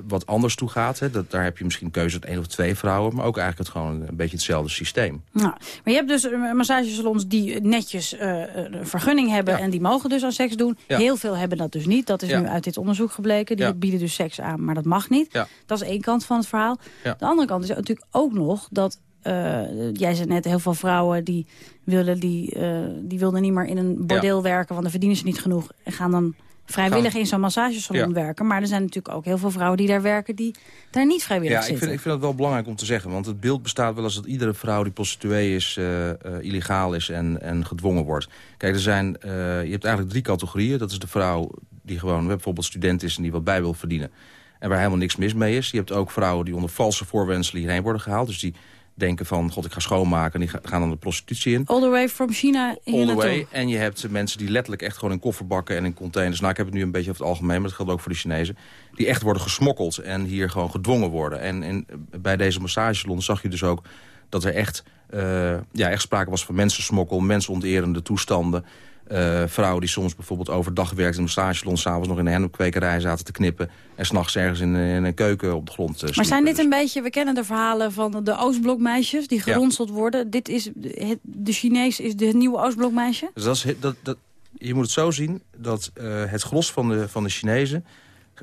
wat anders toe gaat. Hè. Dat, daar heb je misschien keuze uit één of twee vrouwen... maar ook eigenlijk het gewoon een beetje hetzelfde systeem. Nou, maar je hebt dus eh, massagesalons die netjes eh, een vergunning hebben en die mogen dus aan seks doen. Ja. Heel veel hebben dat dus niet. Dat is Ja. nu uit dit onderzoek gebleken. Die bieden dus seks aan, maar dat mag niet. Dat is één kant van het verhaal. De andere kant is natuurlijk ook nog dat... eh, jij zei net, heel veel vrouwen die willen, die, eh, die wilden niet meer in een bordeel werken... want dan verdienen ze niet genoeg en gaan dan vrijwillig Gaan- in zo'n massagesalon Ja. werken. Maar er zijn natuurlijk ook heel veel vrouwen die daar werken... die daar niet vrijwillig Ja, ik zitten. vind, ik vind het wel belangrijk om te zeggen. Want het beeld bestaat wel eens dat iedere vrouw die prostituee is... eh, eh, illegaal is en, en gedwongen wordt. Kijk, er zijn, eh, je hebt eigenlijk drie categorieën. Dat is de vrouw die gewoon bijvoorbeeld student is... en die wat bij wil verdienen. En waar helemaal niks mis mee is. Je hebt ook vrouwen die onder valse voorwendselen hierheen worden gehaald. Dus die denken van, god, ik ga schoonmaken. En die ga- gaan dan de prostitutie in. All the way from China hier All the way. En je hebt mensen die letterlijk echt gewoon in kofferbakken en in containers... nou, ik heb het nu een beetje over het algemeen, maar dat geldt ook voor de Chinezen... die echt worden gesmokkeld en hier gewoon gedwongen worden. En, en bij deze massagesalon zag je dus ook dat er echt, eh, ja, echt sprake was van mensensmokkel... mensonterende toestanden. Eh, vrouwen die soms bijvoorbeeld overdag werkten in een stagesalon... s'avonds nog in een hennepkwekerij zaten te knippen... en s'nachts ergens in, in een keuken op de grond uh, Maar zijn dit een beetje, we kennen de verhalen van de Oostblokmeisjes die Ja. geronseld worden. Dit is, het- de Chinees is de nieuwe Oostblokmeisje? Dus dat is, dat, dat, je moet het zo zien dat eh, het gros van de, van de Chinezen...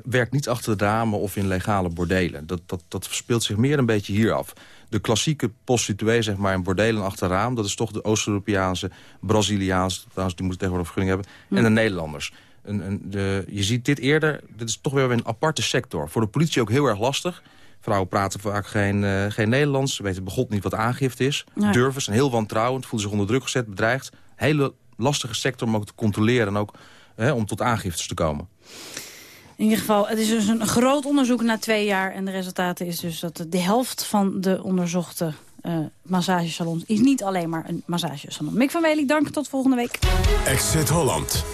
werkt niet achter de ramen of in legale bordelen. Dat, dat, dat speelt zich meer een beetje hier af. De klassieke prostituee, zeg maar, in bordelen achter raam... dat is toch de Oost-Europeaanse, Braziliaanse... trouwens, die moeten tegenwoordig een vergunning hebben... en de Nederlanders. Een, een, de, je ziet dit eerder, dit is toch weer een aparte sector. Voor de politie ook heel erg lastig. Vrouwen praten vaak geen, eh, geen Nederlands. Ze weten begot niet wat aangifte is. Nee. Durven, zijn heel wantrouwend, voelen zich onder druk gezet, bedreigd. Hele lastige sector om ook te controleren en ook hè, om tot aangiftes te komen. In ieder geval, het is dus een groot onderzoek na twee jaar. En de resultaten is dus dat de helft van de onderzochte eh, massagesalons... is niet alleen maar een massagesalon. Mick van Wely, dank. Tot volgende week. Exit Holland.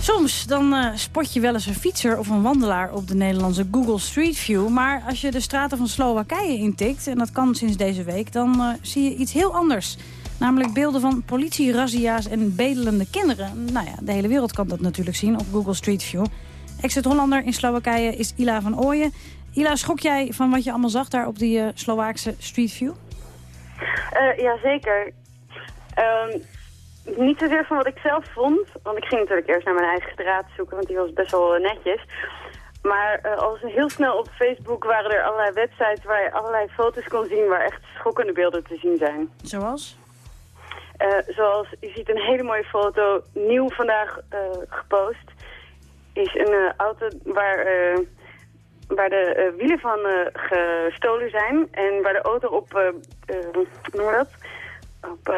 Soms dan eh, spot je wel eens een fietser of een wandelaar op de Nederlandse Google Street View. Maar als je de straten van Slowakije intikt, en dat kan sinds deze week, dan eh, zie je iets heel anders. Namelijk beelden van politie-razzia's en bedelende kinderen. Nou ja, de hele wereld kan dat natuurlijk zien op Google Street View. Exit-Hollander in Slowakije is Ila van Ooyen. Ila, schrok jij van wat je allemaal zag daar op die eh Slovaakse Street View? Eh Jazeker. Ehm niet zozeer van wat ik zelf vond, want ik ging natuurlijk eerst naar mijn eigen straat zoeken, want die was best wel eh, netjes. Maar eh, al heel snel op Facebook waren er allerlei websites waar je allerlei foto's kon zien waar echt schokkende beelden te zien zijn. Zoals? Zoals, je ziet een hele mooie foto, nieuw vandaag gepost, is een eh, auto waar, eh, waar de eh, wielen van gestolen zijn en waar de auto op, noem dat? Op,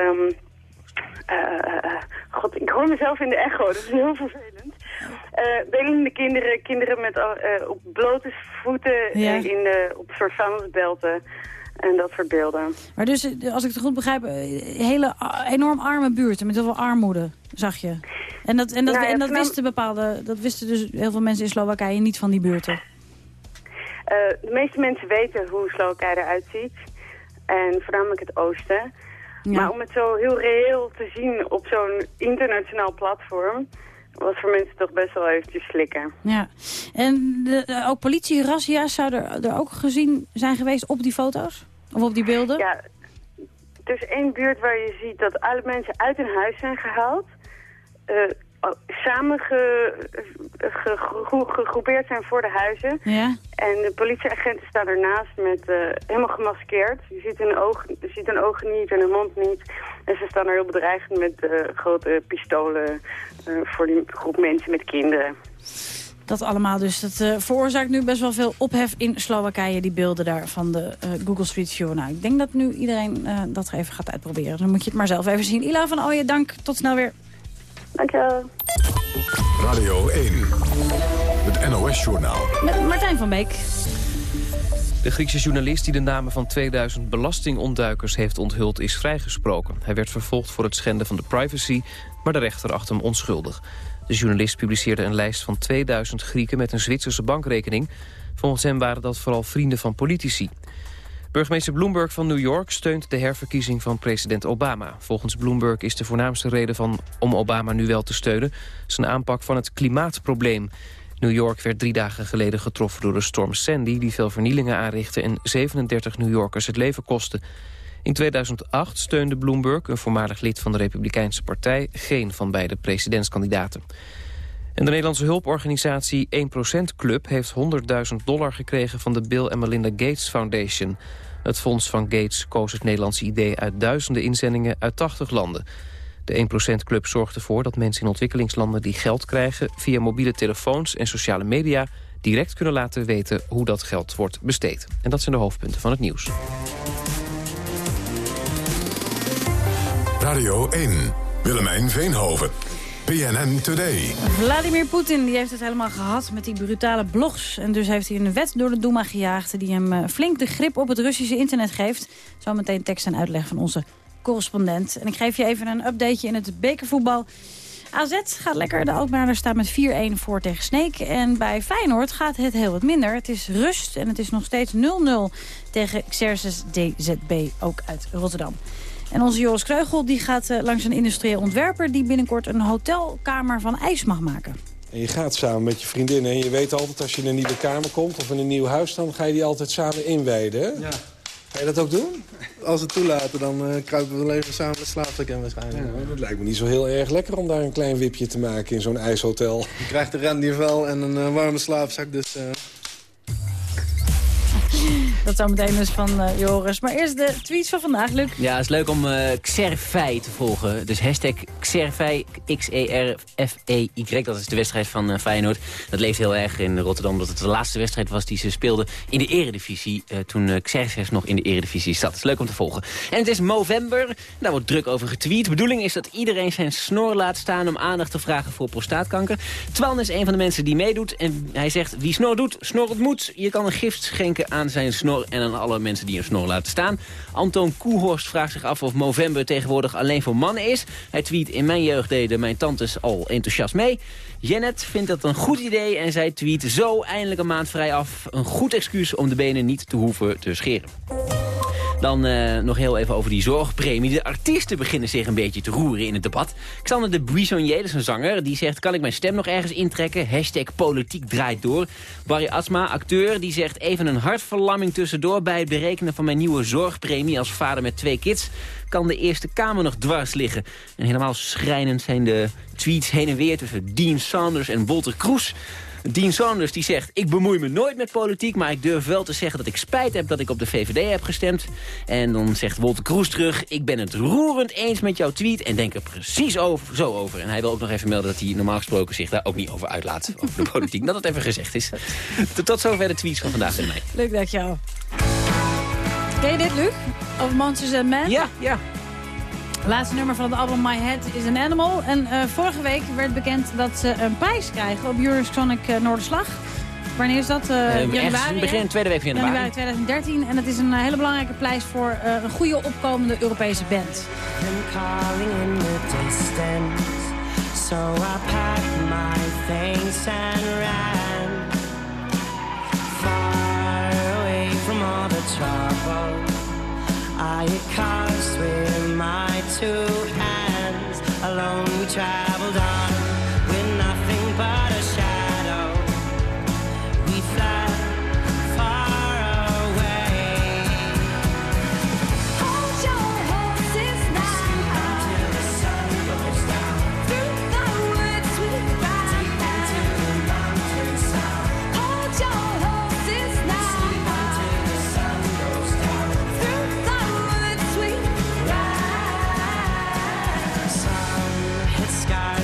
eh, God, ik hoor mezelf in de echo, dat is heel vervelend. Eh belende kinderen, kinderen met op blote voeten Ja. in de, op soort vuilnisbelten en dat soort beelden. Maar dus, eh, als ik het goed begrijp, eh, hele enorm arme buurten met heel veel armoede, zag je. En dat, en dat, Nou ja, en dat wisten bepaalde, dat wisten dus heel veel mensen in Slowakije niet van die buurten. Eh, de meeste mensen weten hoe Slowakije eruit ziet. En voornamelijk het oosten. Maar om het zo heel reëel te zien op zo'n internationaal platform... was voor mensen toch best wel eventjes slikken. Ja. En de, de- ook politie-razzia's zouden er, er ook gezien zijn geweest op die foto's? Of op die beelden? Ja, er is één buurt waar je ziet dat alle mensen uit hun huis zijn gehaald. eh, samen ge, ge- ge- gegroepeerd zijn voor de huizen. Ja. En de politieagenten staan ernaast met eh, helemaal gemaskeerd. Je ziet hun, oog, je ziet hun ogen niet en hun mond niet. En ze staan er heel bedreigend met eh, grote pistolen voor die groep mensen met kinderen. Dat allemaal dus. Dat eh, veroorzaakt nu best wel veel ophef in Slowakije, die beelden daar van de eh, Google Street View. Nou, ik denk dat nu iedereen eh, dat even gaat uitproberen. Dan moet je het maar zelf even zien. Ila van Ooyen, dank. Tot snel weer. Dankjewel. Radio 1. Het NOS-journaal. Met Martijn van Beek. De Griekse journalist die de namen van 2000 belastingontduikers heeft onthuld is vrijgesproken. Hij werd vervolgd voor het schenden van de privacy, maar de rechter acht hem onschuldig. De journalist publiceerde een lijst van 2000 Grieken met een Zwitserse bankrekening. Volgens hem waren dat vooral vrienden van politici. Burgemeester Bloomberg van New York steunt de herverkiezing van president Obama. Volgens Bloomberg is de voornaamste reden van, om Obama nu wel te steunen... zijn aanpak van het klimaatprobleem. New York werd drie dagen geleden getroffen door de storm Sandy... die veel vernielingen aanrichtte en 37 New Yorkers het leven kostte. In 2008 steunde Bloomberg, een voormalig lid van de Republikeinse Partij... geen van beide presidentskandidaten. En de Nederlandse hulporganisatie 1% Club heeft 100.000 dollar gekregen van de Bill en Melinda Gates Foundation. Het fonds van Gates koos het Nederlandse idee uit duizenden inzendingen uit 80 landen. De 1% Club zorgt ervoor dat mensen in ontwikkelingslanden die geld krijgen... via mobiele telefoons en sociale media direct kunnen laten weten hoe dat geld wordt besteed. En dat zijn de hoofdpunten van het nieuws. Radio 1. Willemijn Veenhoven. PNN Today. Vladimir Poetin die heeft het helemaal gehad met die brutale blogs. En dus heeft hij een wet door de Duma gejaagd... die hem eh, flink de grip op het Russische internet geeft. Zometeen tekst en uitleg van onze correspondent. En ik geef je even een updateje in het bekervoetbal. AZ gaat lekker. De Alkmaarder staat met 4-1 voor tegen Sneek. En bij Feyenoord gaat het heel wat minder. Het is rust en het is nog steeds 0-0 tegen Xerxes DZB, ook uit Rotterdam. En onze Joris Kreugel die gaat eh, langs een industrieel ontwerper... die binnenkort een hotelkamer van ijs mag maken. En je gaat samen met je vriendin en je weet altijd als je in een nieuwe kamer komt... of in een nieuw huis, dan ga je die altijd samen inwijden, hè? Ja. Ga je dat ook doen? Als we het toelaten, dan eh, kruipen we wel even samen het slaapzak in waarschijnlijk. Ja, dat lijkt me niet zo heel erg lekker om daar een klein wipje te maken in zo'n ijshotel. Je krijgt een rendiervel en een eh, warme slaapzak, dus... eh, Dat zometeen dus van eh, Joris. Maar eerst de tweets van vandaag, Luc. Ja, het is leuk om eh Xerfei te volgen. Dus hashtag Xerfei, X-E-R-F-E-Y. Dat is de wedstrijd van eh, Feyenoord. Dat leeft heel erg in Rotterdam, omdat het de laatste wedstrijd was die ze speelden in de eredivisie. toen uh, Xerxes nog in de eredivisie zat. Het is leuk om te volgen. En het is Movember. Daar wordt druk over getweet. De bedoeling is dat iedereen zijn snor laat staan om aandacht te vragen voor prostaatkanker. Twan is een van de mensen die meedoet. En hij zegt, wie snor doet, snor het moet. Je kan een gift schenken aan zijn snor en aan alle mensen die een snor laten staan. Anton Koehorst vraagt zich af of Movember tegenwoordig alleen voor mannen is. Hij tweet, in mijn jeugd deden mijn tantes al enthousiast mee. Janet vindt dat een goed idee en zij tweet zo eindelijk een maand vrij af. Een goed excuus om de benen niet te hoeven te scheren. Dan eh, nog heel even over die zorgpremie. De artiesten beginnen zich een beetje te roeren in het debat. Xander de Buissonnier, dat is een zanger, die zegt... kan ik mijn stem nog ergens intrekken? Hashtag politiek draait door. Barry Asma, acteur, die zegt... even een hartverlamming tussendoor bij het berekenen van mijn nieuwe zorgpremie... als vader met twee kids kan de Eerste Kamer nog dwars liggen. En helemaal schrijnend zijn de tweets heen en weer tussen Dean Sanders en Walter Kroes... Dean Sanders die zegt, ik bemoei me nooit met politiek... maar ik durf wel te zeggen dat ik spijt heb dat ik op de VVD heb gestemd. En dan zegt Wolter Kroes terug... ik ben het roerend eens met jouw tweet en denk er precies over, zo over. En hij wil ook nog even melden dat hij normaal gesproken zich daar ook niet over uitlaat. Over de politiek, dat het even gezegd is. Tot, tot zover de tweets van vandaag in mij. Leuk dat jou. Ken je dit, Luc? Over Monsters and Men? Ja, ja. Laatste nummer van het album My Head is an Animal. En eh, vorige week werd bekend dat ze een prijs krijgen op Eurosonic uh, Noorderslag. Wanneer is dat? Uh, Uh, ergens begin tweede week van januari. Januari 2013. En het is een uh, hele belangrijke prijs voor uh, een goede opkomende Europese band. calling in the distance So I packed my things and ran Far away from all the trouble I caused with my two hands. Alone we traveled on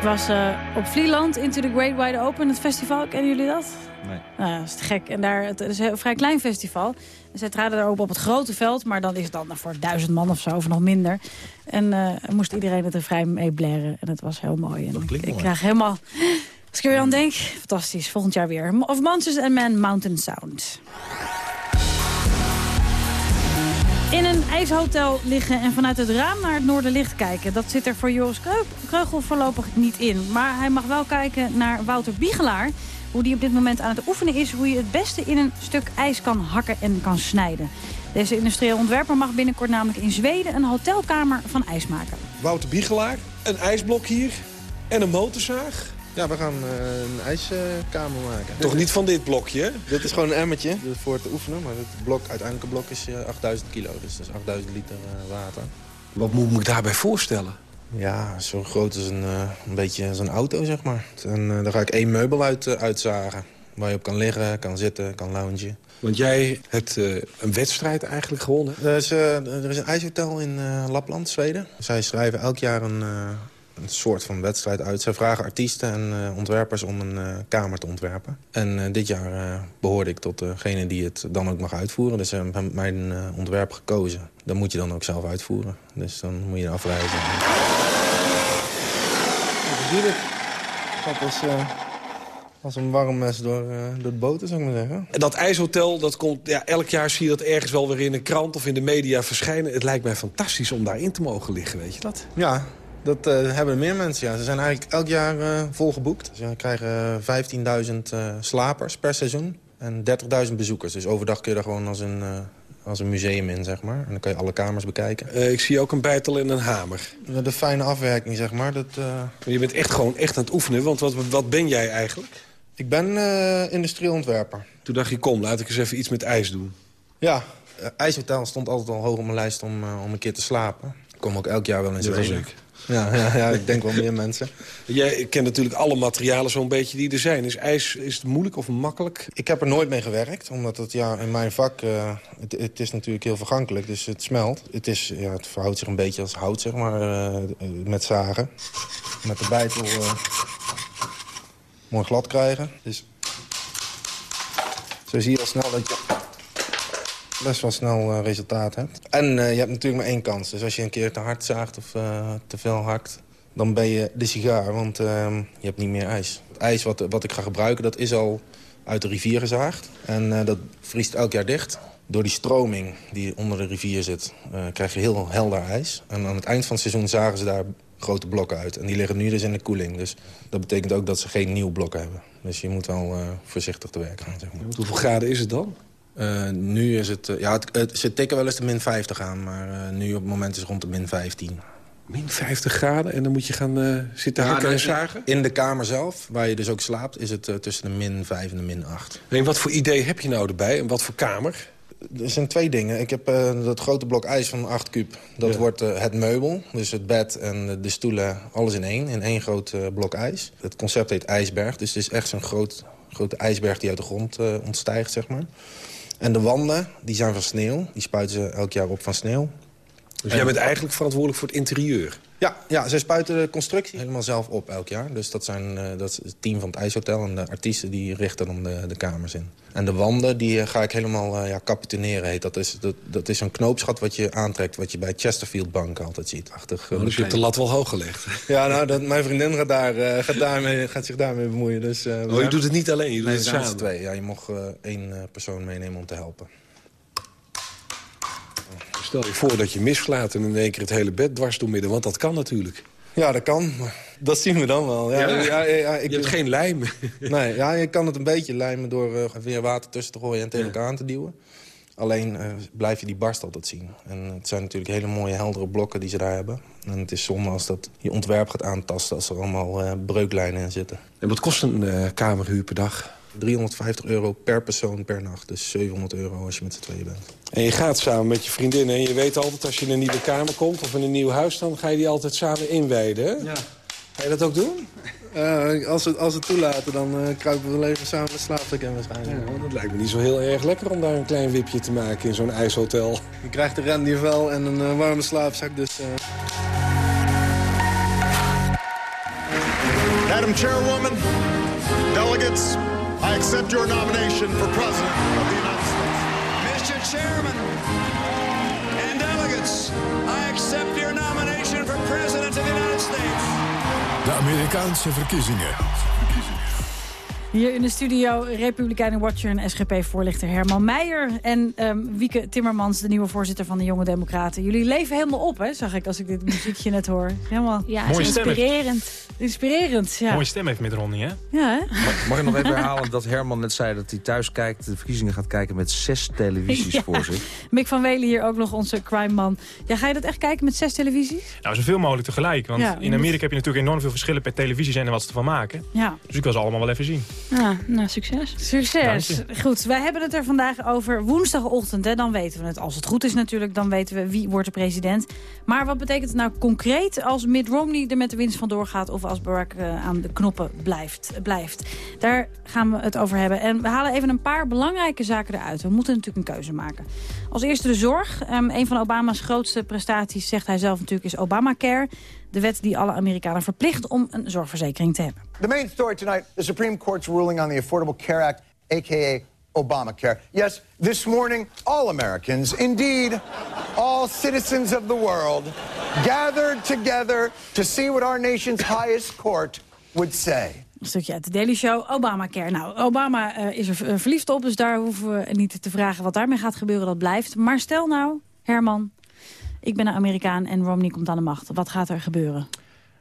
Ik was eh, op Vlieland, Into the Great Wide Open, het festival. Kennen jullie dat? Nee. Nou, dat is te gek. En daar, het is een vrij klein festival. En zij traden daar ook op het grote veld, maar dan is het dan voor duizend man of zo, of nog minder. En eh, moest iedereen het er vrij mee blaren. En het was heel mooi. En ik, ik krijg helemaal, als ik er weer aan denk, fantastisch. Volgend jaar weer. Of Monsters and Men Mountain Sound. In een ijshotel liggen en vanuit het raam naar het noorderlicht kijken. Dat zit er voor Joris Kreug- Kreugel voorlopig niet in. Maar hij mag wel kijken naar Wouter Biegelaar. Hoe die op dit moment aan het oefenen is. Hoe je het beste in een stuk ijs kan hakken en kan snijden. Deze industrieel ontwerper mag binnenkort namelijk in Zweden... een hotelkamer van ijs maken. Wouter Biegelaar, een ijsblok hier en een motorzaag. Ja, we gaan eh, een ijskamer maken. Toch niet van dit blokje? Dit is gewoon een emmertje voor te oefenen. Maar het blok, uiteindelijke blok is eh, 8000 kilo. Dus dat is 8000 liter eh, water. Wat moet ik me daarbij voorstellen? Ja, zo groot als een, eh, een beetje als een auto, zeg maar. En eh, daar ga ik één meubel uit, eh, uitzagen. Waar je op kan liggen, kan zitten, kan loungen. Want jij hebt eh, een wedstrijd eigenlijk gewonnen. Er is, eh, er is een ijshotel in eh, Lapland, Zweden. Zij schrijven elk jaar een, eh, een soort van wedstrijd uit. Zij vragen artiesten en eh, ontwerpers om een eh, kamer te ontwerpen. En eh, dit jaar eh, behoorde ik tot degene die het dan ook mag uitvoeren. Dus ze hebben mijn eh, ontwerp gekozen. Dat moet je dan ook zelf uitvoeren. Dus dan moet je afreizen. Zie je dit? Dat is eh, als een warm mes door, door de boter, zou ik maar zeggen. En dat ijshotel, dat komt, ja, elk jaar zie je dat ergens wel weer in een krant of in de media verschijnen. Het lijkt mij fantastisch om daarin te mogen liggen, weet je dat? Ja, dat eh, hebben meer mensen. Ja. Ze zijn eigenlijk elk jaar eh vol geboekt. Ze krijgen 15.000 eh, slapers per seizoen en 30.000 bezoekers. Dus overdag kun je er gewoon als een, als een museum in, zeg maar. En dan kan je alle kamers bekijken. Ik zie ook een bijtel en een hamer. De fijne afwerking, zeg maar. Dat, je bent echt gewoon echt aan het oefenen, want wat, wat ben jij eigenlijk? Ik ben industrieel ontwerper. Toen dacht je, kom, laat ik eens even iets met ijs doen. Ja, IJshotel stond altijd al hoog op mijn lijst om, om een keer te slapen. Ik kom ook elk jaar wel als Zweden. ik. Ja, ja, ja, ik denk wel meer mensen. Jij kent natuurlijk alle materialen zo'n beetje die er zijn. Is ijs is het moeilijk of makkelijk? Ik heb er nooit mee gewerkt, omdat het ja, in mijn vak... eh, het, het is natuurlijk heel vergankelijk, dus het smelt. Het, is, ja, het verhoudt zich een beetje als hout, zeg maar, eh, eh, met zagen. Met de bijtel eh, mooi glad krijgen. Dus zo zie je al snel dat je best wel snel eh, resultaat hebt. En eh, je hebt natuurlijk maar één kans. Dus als je een keer te hard zaagt of eh, te veel hakt... dan ben je de sigaar, want ehm, je hebt niet meer ijs. Het ijs wat, wat ik ga gebruiken, dat is al uit de rivier gezaagd. En dat vriest elk jaar dicht. Door die stroming die onder de rivier zit, krijg je heel helder ijs. En aan het eind van het seizoen zagen ze daar grote blokken uit. En die liggen nu dus in de koeling. Dus dat betekent ook dat ze geen nieuw blok hebben. Dus je moet wel voorzichtig te werk gaan. Hoeveel graden is het dan? Eh, nu is het... eh, ja, het, het- ze tikken wel eens de min 50 aan, maar eh, nu op het moment is het rond de min 15. Min 50 graden en dan moet je gaan zitten hakken nou, en zagen? In de kamer zelf, waar je dus ook slaapt, is het tussen de min 5 en de min 8. En wat voor idee heb je nou erbij en wat voor kamer? Er zijn twee dingen. Ik heb dat grote blok ijs van 8 kuub. Dat Ja. wordt het meubel, dus het bed en de- stoelen, alles in één. In één groot blok ijs. Het concept heet ijsberg, dus het is echt zo'n groot, grote ijsberg die uit de grond ontstijgt, zeg maar. En de wanden, die zijn van sneeuw. Die spuiten ze elk jaar op van sneeuw. Dus jij bent eigenlijk verantwoordelijk voor het interieur? Ja, ja, zij spuiten de constructie helemaal zelf op elk jaar. Dus dat, zijn, eh, dat is het team van het ijshotel en de artiesten die richten dan de, de kamers in. En de wanden die eh, ga ik helemaal eh, ja, heet. Dat is, dat, dat is zo'n knoopsgat wat je aantrekt, wat je bij Chesterfield Bank altijd ziet. Achtig, Oh, dus je hebt de lat wel hoog gelegd. Ja, nou, dat, mijn vriendin gaat, daar, gaat, daarmee, gaat zich daarmee bemoeien. Dus, Oh, je doet het niet alleen, je doet nee, het samen. twee. Ja, je mocht één persoon meenemen om te helpen. Stel je voor dat je mislaat en in één keer het hele bed dwars door midden. Want dat kan natuurlijk. Ja, dat kan. Dat zien we dan wel. Ja, ik je hebt geen lijm. Nee, ja, je kan het een beetje lijmen door eh, weer water tussen te gooien en tegen elkaar aan te duwen. Alleen eh, blijf je die barst altijd zien. En het zijn natuurlijk hele mooie heldere blokken die ze daar hebben. En het is zonde als dat je ontwerp gaat aantasten als er allemaal eh, breuklijnen in zitten. En wat kost een kamerhuur per dag? 350 euro per persoon per nacht. Dus 700 euro als je met z'n tweeën bent. En je gaat samen met je vriendin en je weet altijd als je in een nieuwe kamer komt of in een nieuw huis, dan ga je die altijd samen inwijden. Hè? Ja. Ga je dat ook doen? Eh, als, we, als we toelaten, dan eh, kruipen we wel even samen de slaapzak in waarschijnlijk. Ja, dat lijkt me niet zo heel erg lekker om daar een klein wipje te maken in zo'n ijshotel. Je krijgt een rendiervel en een eh, warme slaapzak, dus... eh, Madam Chairwoman, delegates, I accept your nomination for President of the United States. Mr. Chairman and delegates, I accept your nomination for President of the United States. De Amerikaanse verkiezingen. Hier in de studio Republikeinen Watcher en SGP-voorlichter Herman Meijer... en ehm, Wieke Timmermans, de nieuwe voorzitter van de Jonge Democraten. Jullie leven helemaal op, hè, zag ik als ik dit muziekje net hoor. Helemaal Ja, Mooie stem heeft- inspirerend. inspirerend. Ja, Mooie stem heeft met Ronnie, hè? ja hè? Mag, mag ik nog even herhalen dat Herman net zei dat hij thuis kijkt... de verkiezingen gaat kijken met zes televisies Ja. voor zich. Mick van Welen hier ook nog, onze crime-man. Ja, ga je dat echt kijken met zes televisies? Nou, zoveel mogelijk tegelijk. Want Ja, in moet- Amerika heb je natuurlijk enorm veel verschillen per televisiezender wat ze ervan maken. Ja. Dus ik wil ze allemaal wel even zien. Ja, nou, succes. Succes. Goed, wij hebben het er vandaag over woensdagochtend. Hè, dan weten we het. Als het goed is natuurlijk, dan weten we wie wordt de president. Maar wat betekent het nou concreet als Mitt Romney er met de winst vandoor gaat... of als Barack eh, aan de knoppen blijft, blijft? Daar gaan we het over hebben. En we halen even een paar belangrijke zaken eruit. We moeten natuurlijk een keuze maken. Als eerste de zorg. Ehm, een van Obama's grootste prestaties, zegt hij zelf natuurlijk, is Obamacare. De wet die alle Amerikanen verplicht om een zorgverzekering te hebben. The main story tonight the Supreme Court's ruling on the Affordable Care Act, aka Obamacare. Yes, this morning, all Americans, indeed, all citizens of the world, gathered together to see what our nation's highest court would say. Een stukje uit de Daily Show, Obamacare. Nou, Obama eh, is er eh, verliefd op, dus daar hoeven we niet te vragen wat daarmee gaat gebeuren. Dat blijft. Maar stel nou, Herman, ik ben een Amerikaan en Romney komt aan de macht. Wat gaat er gebeuren?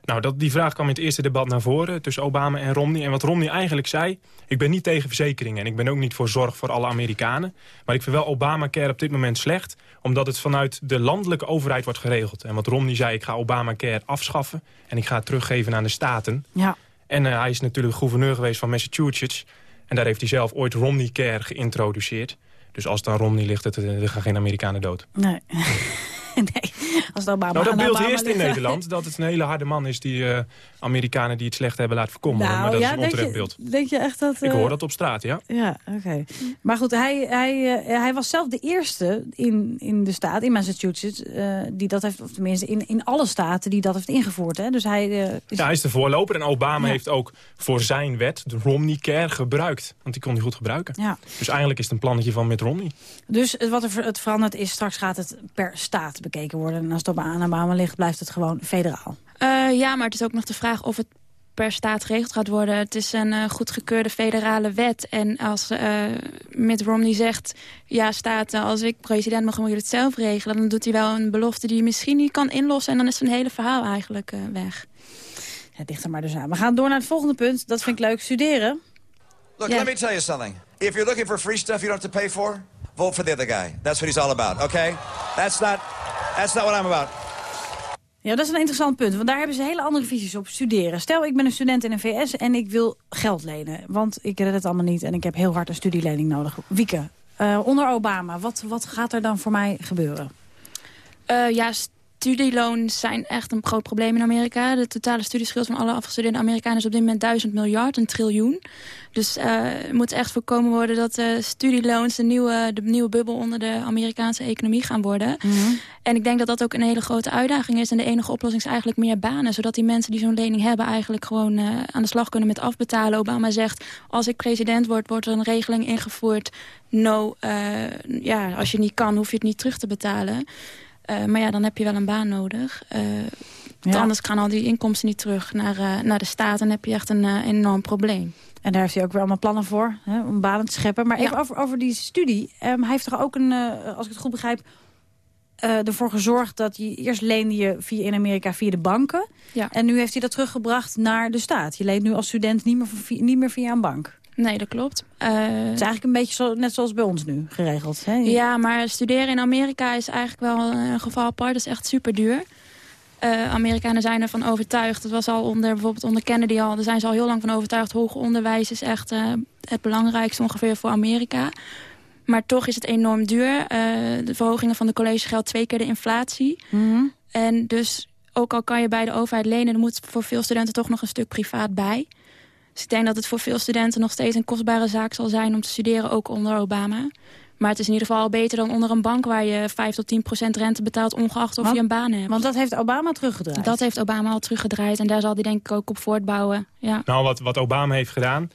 Nou, dat, die vraag kwam in het eerste debat naar voren tussen Obama en Romney. En wat Romney eigenlijk zei, ik ben niet tegen verzekeringen... en ik ben ook niet voor zorg voor alle Amerikanen. Maar ik vind wel Obamacare op dit moment slecht... omdat het vanuit de landelijke overheid wordt geregeld. En wat Romney zei, ik ga Obamacare afschaffen... en ik ga het teruggeven aan de staten. Ja. En eh, hij is natuurlijk gouverneur geweest van Massachusetts. En daar heeft hij zelf ooit Romneycare geïntroduceerd. Dus als het aan Romney ligt, het, eh, er gaan geen Amerikanen dood. Nee. nee, als het Obama Nou, dat beeld heerst in? Nederland. Dat het een hele harde man is die eh, Amerikanen die het slecht hebben laten voorkomen. Nou, maar dat ja, is een onterecht beeld. denk je echt dat... Ik eh, hoor dat op straat, ja. Ja, oké. Maar goed, hij, hij, eh, hij was zelf de eerste in, in de staat, in Massachusetts... die dat heeft, of tenminste in, in alle staten die dat heeft ingevoerd. Hè? Dus hij is... Ja, hij is de voorloper en Obama Ja. heeft ook voor zijn wet de Romney-care gebruikt. Want die kon hij goed gebruiken. Ja. Dus eigenlijk is het een plannetje van Mitt Romney. Dus wat er het veranderd is, straks gaat het per staat bekeken worden. En als het op aan Obama ligt, blijft het gewoon federaal. Eh, ja, maar het is ook nog de vraag of het per staat geregeld gaat worden. Het is een eh, goedgekeurde federale wet. En als eh Mitt Romney zegt... ja, staten, als ik president mag, moet je het zelf regelen... dan doet hij wel een belofte die je misschien niet kan inlossen... en dan is zijn hele verhaal eigenlijk eh, weg. Het ligt er maar dus aan. We gaan door naar het volgende punt. Dat vind ik leuk. Studeren. Look, Yeah. let me tell you something. If you're looking for free stuff you don't have to pay for, vote for the other guy. That's what he's all about, okay? That's not, that's not what I'm about. Ja, dat is een interessant punt. Want daar hebben ze hele andere visies op. Studeren. Stel, ik ben een student in een VS en ik wil geld lenen. Want ik red het allemaal niet en ik heb heel hard een studielening nodig. Wieke, eh, onder Obama, wat, wat gaat er dan voor mij gebeuren? Eh, ja, studieloons zijn echt een groot probleem in Amerika. De totale studieschuld van alle afgestudeerde Amerikanen is op dit moment 1000 miljard, een triljoen. Dus er moet echt voorkomen worden dat eh, studieloons de nieuwe, de nieuwe bubbel onder de Amerikaanse economie gaan worden. En ik denk dat dat ook een hele grote uitdaging is. En de enige oplossing is eigenlijk meer banen. Zodat die mensen die zo'n lening hebben eigenlijk gewoon eh, aan de slag kunnen met afbetalen. Obama zegt, als ik president word, wordt er een regeling ingevoerd. No, ja, als je niet kan, hoef je het niet terug te betalen. Eh, maar ja, dan heb je wel een baan nodig. Ja. Anders gaan al die inkomsten niet terug naar, eh, naar de staat. En dan heb je echt een enorm probleem. En daar heeft hij ook weer allemaal plannen voor, hè, om banen te scheppen. Maar even over, over die studie. Ehm, hij heeft toch ook, een, als ik het goed begrijp... ervoor gezorgd dat je eerst leende je via, in Amerika via de banken. Ja. En nu heeft hij dat teruggebracht naar de staat. Je leent nu als student niet meer, niet meer via een bank. Nee, dat klopt. het is eigenlijk een beetje zo, net zoals bij ons nu geregeld. Hè? Ja, maar studeren in Amerika is eigenlijk wel een geval apart. Dat is echt super duur. Eh, Amerikanen zijn ervan overtuigd. Dat was al onder, bijvoorbeeld onder Kennedy al. Daar zijn ze al heel lang van overtuigd. Hoger onderwijs is echt eh, het belangrijkste ongeveer voor Amerika. Maar toch is het enorm duur. Eh, de verhogingen van de collegegeld twee keer de inflatie. En dus ook al kan je bij de overheid lenen... er moet voor veel studenten toch nog een stuk privaat bij. Dus ik denk dat het voor veel studenten nog steeds een kostbare zaak zal zijn... om te studeren, ook onder Obama. Maar het is in ieder geval beter dan onder een bank... waar je 5 tot 10 procent rente betaalt, ongeacht of Want- je een baan hebt. Want dat heeft Obama teruggedraaid. Dat heeft Obama al teruggedraaid en daar zal hij denk ik ook op voortbouwen. Ja. Nou, wat, wat Obama heeft gedaan...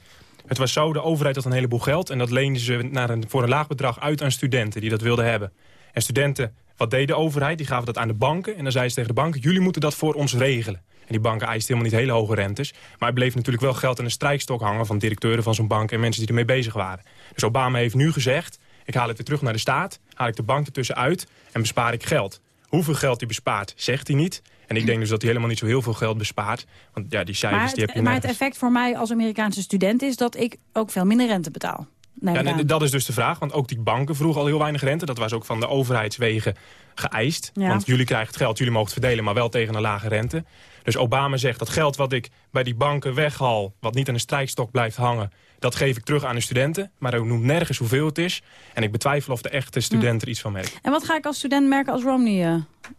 Het was zo, de overheid had een heleboel geld... en dat leenden ze naar een, voor een laag bedrag uit aan studenten die dat wilden hebben. En studenten, wat deed de overheid? Die gaven dat aan de banken. En dan zeiden ze tegen de banken, jullie moeten dat voor ons regelen. En die banken eisten helemaal niet hele hoge rentes. Maar er bleef natuurlijk wel geld aan een strijkstok hangen... van directeuren van zo'n bank en mensen die ermee bezig waren. Dus Obama heeft nu gezegd... ik haal het weer terug naar de staat, haal ik de bank ertussen uit... en bespaar ik geld. Hoeveel geld hij bespaart, zegt hij niet. En ik denk dus dat hij helemaal niet zo heel veel geld bespaart. Want ja, die cijfers Maar die heb het, je maar het effect voor mij als Amerikaanse student is dat ik ook veel minder rente betaal. Nee, Ja, nee, dat is dus de vraag, want ook die banken vroegen al heel weinig rente. Dat was ook van de overheidswegen geëist. Ja. Want jullie krijgen het geld, jullie mogen het verdelen, maar wel tegen een lage rente. Dus Obama zegt, dat geld wat ik bij die banken weghaal... wat niet aan een strijkstok blijft hangen... dat geef ik terug aan de studenten. Maar hij noemt nergens hoeveel het is. En ik betwijfel of de echte student er iets van merkt. En wat ga ik als student merken als Romney eh,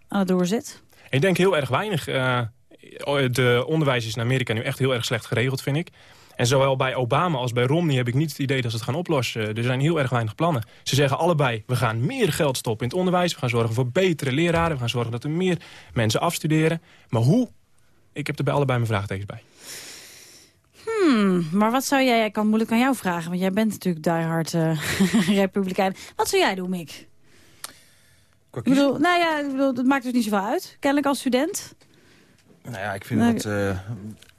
aan het door zit? Ik denk heel erg weinig. Eh, de onderwijs is in Amerika nu echt heel erg slecht geregeld, vind ik. En zowel bij Obama als bij Romney heb ik niet het idee dat ze het gaan oplossen. Er zijn heel erg weinig plannen. Ze zeggen allebei, we gaan meer geld stoppen in het onderwijs. We gaan zorgen voor betere leraren. We gaan zorgen dat er meer mensen afstuderen. Maar hoe? Ik heb er bij allebei mijn vraagtekens bij. Hmm, maar wat zou jij... Ik kan moeilijk aan jou vragen, want jij bent natuurlijk diehard eh republikein. Wat zou jij doen, Mick? Ik bedoel, nou ja, ik bedoel, dat maakt dus niet zoveel uit. Kennelijk als student. Nou ja, ik vind Nee. wat, eh,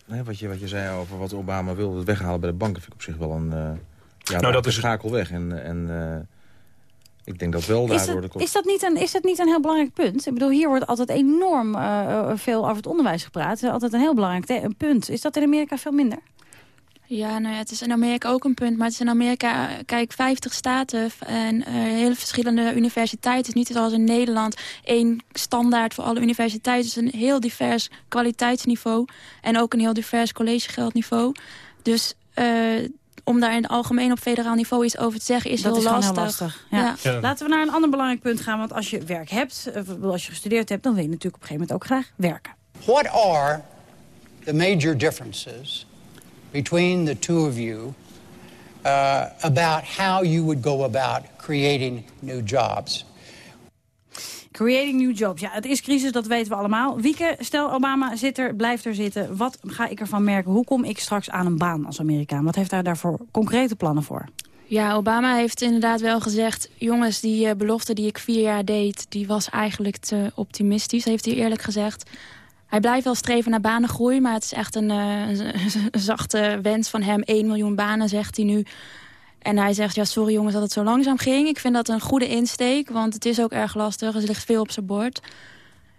nee, wat, je, wat je zei over wat Obama wilde, weghalen bij de banken... vind ik op zich wel een, eh ja, dat dat is- is schakel weg. En, en eh, ik denk dat wel Is daardoor... dat, de is, dat niet een, is dat niet een heel belangrijk punt? Ik bedoel, hier wordt altijd enorm eh, eh, veel over het onderwijs gepraat. Altijd een heel belangrijk een punt. Is dat in Amerika veel minder? Ja, nou ja, het is in Amerika ook een punt. Maar het is in Amerika, eh, kijk, 50 staten en eh, hele verschillende universiteiten. Het is niet zoals in Nederland één standaard voor alle universiteiten. Het is een heel divers kwaliteitsniveau. En ook een heel divers collegegeldniveau. Dus eh, om daar in het algemeen op federaal niveau iets over te zeggen is dat heel is gewoon lastig. heel lastig. Ja. Ja. Laten we naar een ander belangrijk punt gaan. Want als je werk hebt, eh, als je gestudeerd hebt... dan wil je natuurlijk op een gegeven moment ook graag werken. What are the major differences between the two of you uh, about how you would go about creating new jobs? Creating new jobs. Ja, het is crisis, dat weten we allemaal. Wieke, stel Obama zit er, blijft er zitten. Wat ga ik ervan merken? Hoe kom ik straks aan een baan als Amerikaan? Wat heeft hij daarvoor concrete plannen voor? Ja, Obama heeft inderdaad wel gezegd... jongens, die eh, belofte die ik vier jaar deed... die was eigenlijk te optimistisch, heeft hij eerlijk gezegd. Hij blijft wel streven naar banengroei... maar het is echt een, eh, een zachte wens van hem. 1 miljoen banen, zegt hij nu. En hij zegt, ja, sorry jongens dat het zo langzaam ging. Ik vind dat een goede insteek, want het is ook erg lastig. Er ligt veel op zijn bord.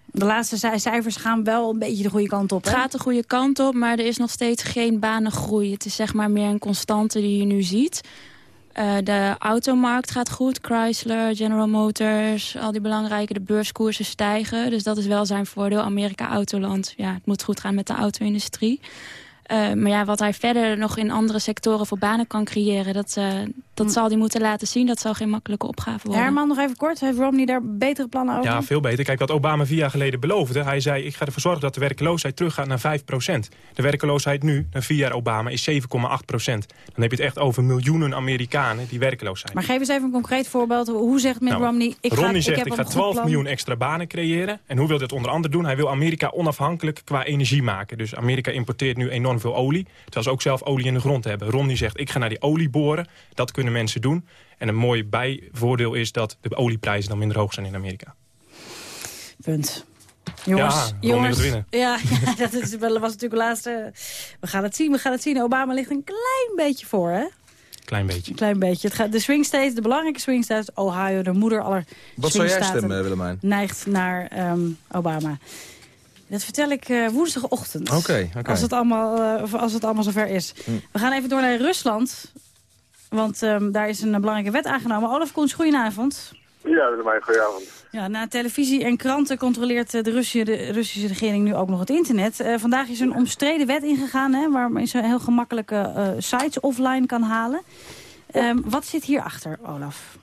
De laatste ci- cijfers gaan wel een beetje de goede kant op. Het gaat de goede kant op, maar er is nog steeds geen banengroei. Het is zeg maar meer een constante die je nu ziet. Eh, de automarkt gaat goed. Chrysler, General Motors, al die belangrijke, de beurskoersen stijgen. Dus dat is wel zijn voordeel. Amerika, autoland. Ja, het moet goed gaan met de auto-industrie. Eh, maar ja, wat hij verder nog in andere sectoren voor banen kan creëren... dat, eh, dat zal hij moeten laten zien. Dat zal geen makkelijke opgave worden. Herman, nog even kort. Heeft Romney daar betere plannen over? Ja, veel beter. Kijk, wat Obama vier jaar geleden beloofde. Hij zei, ik ga ervoor zorgen dat de werkloosheid teruggaat naar 5% De werkloosheid nu, na vier jaar Obama, is 7,8% Dan heb je het echt over miljoenen Amerikanen die werkloos zijn. Maar geef eens even een concreet voorbeeld. Hoe zegt Mitt Nou, Romney... Ik Romney ga, zegt, ik, ga een goed 12 plan. miljoen extra banen creëren. En hoe wil hij dat onder andere doen? Hij wil Amerika onafhankelijk qua energie maken. Dus Amerika importeert nu enorm veel olie. Terwijl ze ook zelf olie in de grond hebben. Romney zegt, ik ga naar die olie boren. Dat kunnen mensen doen. En een mooi bijvoordeel is dat de olieprijzen dan minder hoog zijn in Amerika. Punt. Jongens, Ja, jongens. Ja, ja, dat is, wel- was natuurlijk de laatste... We gaan het zien, we gaan het zien. Obama ligt een klein beetje voor, hè? Klein beetje. Een klein beetje. Het gaat, de swing states, de belangrijke swing states... Ohio, de moeder aller Wat zou jij stemmen, Willemijn? neigt naar ehm, Obama. Dat vertel ik eh, woensdagochtend. Oké, oké. Als, het allemaal, eh, als het allemaal zover is. Hm. We gaan even door naar Rusland. Want ehm, daar is een belangrijke wet aangenomen. Olaf Koens, goedenavond. Ja, Willemijn, goedenavond. Ja, na televisie en kranten controleert eh, de Russische, de Russische regering nu ook nog het internet. Eh, vandaag is een omstreden wet ingegaan, hè, waarmee ze heel gemakkelijke eh, sites offline kan halen. Ehm, wat zit hierachter, Olaf?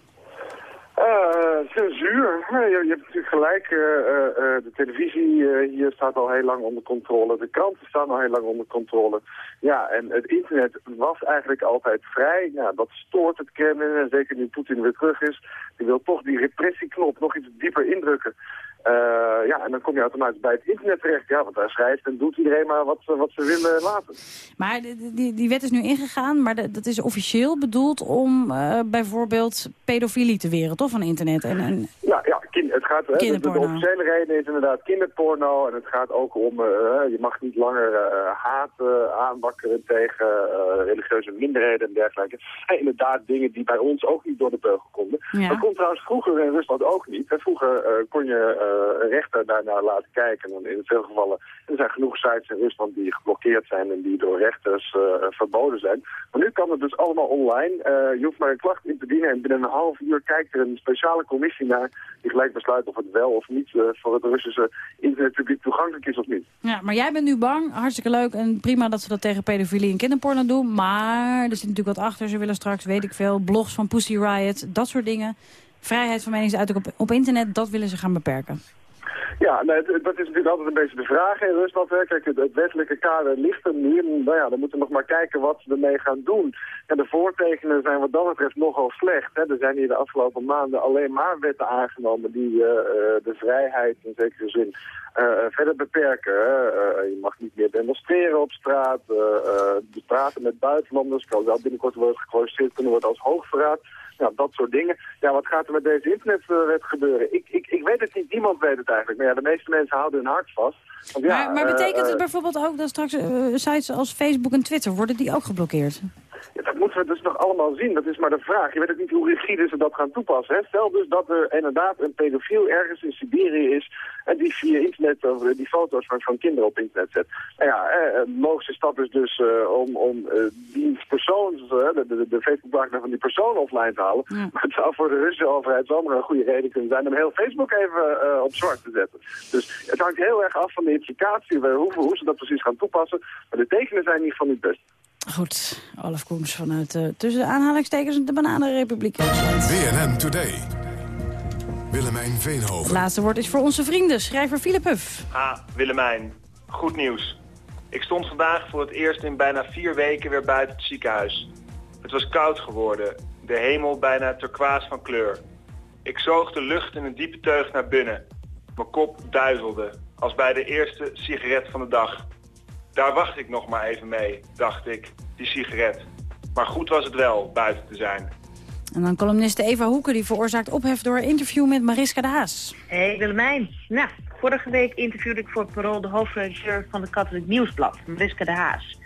Eh, censuur. Ja, Je, hebt natuurlijk gelijk. eh, eh, eh, de televisie eh, hier staat al heel lang onder controle. De kranten staan al heel lang onder controle. Ja, en het internet was eigenlijk altijd vrij. Ja, dat stoort het Kremlin. En zeker nu Poetin weer terug is. Die wil toch die repressieknop nog iets dieper indrukken. Eh, ja, en dan kom je automatisch bij het internet terecht. Ja, want daar schrijft en doet iedereen maar wat, ze- wat ze willen laten. Maar die, die, wet is nu ingegaan, maar de- dat is officieel bedoeld om eh, bijvoorbeeld pedofilie te weren, toch, van internet? En, en, Ja, ja kin- het gaat, hè, de, de officiële reden is inderdaad kinderporno. En het gaat ook om, eh, je mag niet langer haat aanwakkeren tegen religieuze minderheden en dergelijke. En inderdaad dingen die bij ons ook niet door de beugel konden. Ja. Dat kon trouwens vroeger in Rusland ook niet. Vroeger kon je een rechter daarnaar laten kijken. En in veel gevallen, er zijn genoeg sites in Rusland die geblokkeerd zijn en die door rechters eh, verboden zijn. Maar nu kan het dus allemaal online. Eh, je hoeft maar een klacht in te dienen en binnen een half uur kijkt er een speciale commissie naar die gelijk besluit of het wel of niet eh, voor het Russische internetpubliek toegankelijk is of niet. ja, maar jij bent nu bang, hartstikke leuk en prima dat ze dat tegen pedofilie en kinderporno doen. Maar er zit natuurlijk wat achter, ze willen straks, weet ik veel, blogs van Pussy Riot, dat soort dingen. Vrijheid van meningsuiting op, internet, dat willen ze gaan beperken. Ja, dat is natuurlijk altijd een beetje de vraag in Rusland. Hè. Kijk, het, wettelijke kader ligt er nu. Nou ja, dan moeten we nog maar kijken wat ze ermee gaan doen. En de voortekenen zijn wat dat betreft nogal slecht. Hè. Er zijn hier de afgelopen maanden alleen maar wetten aangenomen die eh, eh, de vrijheid in zekere zin eh, verder beperken. Je mag niet meer demonstreren op straat. praten met buitenlanders kan wel binnenkort worden gekwalificeerd kunnen worden als hoogverraad. Ja, dat soort dingen. Ja, wat gaat er met deze internetwet gebeuren? Ik, ik, ik weet het niet, niemand weet het eigenlijk. Maar ja, de meeste mensen houden hun hart vast. Want ja, maar, maar eh, betekent het eh, bijvoorbeeld ook dat straks eh, sites als Facebook en Twitter, worden die ook geblokkeerd? Ja, dat moeten we dus nog allemaal zien. Dat is maar de vraag. Je weet ook niet hoe rigide ze dat gaan toepassen. Hè? Stel dus dat er inderdaad een pedofiel ergens in Siberië is... en die via internet of eh, die foto's van, van kinderen op internet zet. Nou ja, eh, een logische stap is dus eh, om, om eh, die persoon, eh, de, de, de Facebookpagina van die persoon offline te halen. Maar het zou voor de Russische overheid zomaar een goede reden kunnen zijn... om heel Facebook even eh, op zwart te zetten. Dus het hangt heel erg af van de implicatie, eh, hoe, hoe ze dat precies gaan toepassen. Maar de tekenen zijn in ieder geval niet best. Goed, Olaf Koens vanuit eh, tussen de aanhalingstekens de Bananenrepubliek. BNN Today. Willemijn Het Veenhoven. laatste woord is voor onze vrienden, schrijver Philip Huff. Ah, Willemijn. Goed nieuws. Ik stond vandaag voor het eerst in bijna vier weken weer buiten het ziekenhuis. Het was koud geworden. De hemel bijna turquoise van kleur. Ik zoog de lucht in een diepe teug naar binnen. Mijn kop duizelde, als bij de eerste sigaret van de dag. Daar wacht ik nog maar even mee, dacht ik, die sigaret. Maar goed was het wel, buiten te zijn. En dan columniste Eva Hoeken, die veroorzaakt ophef door een interview met Mariska de Haas. Hey Willemijn. Nou, vorige week interviewde ik voor Parool de hoofdredacteur van de Katholiek Nieuwsblad, Mariska de Haas.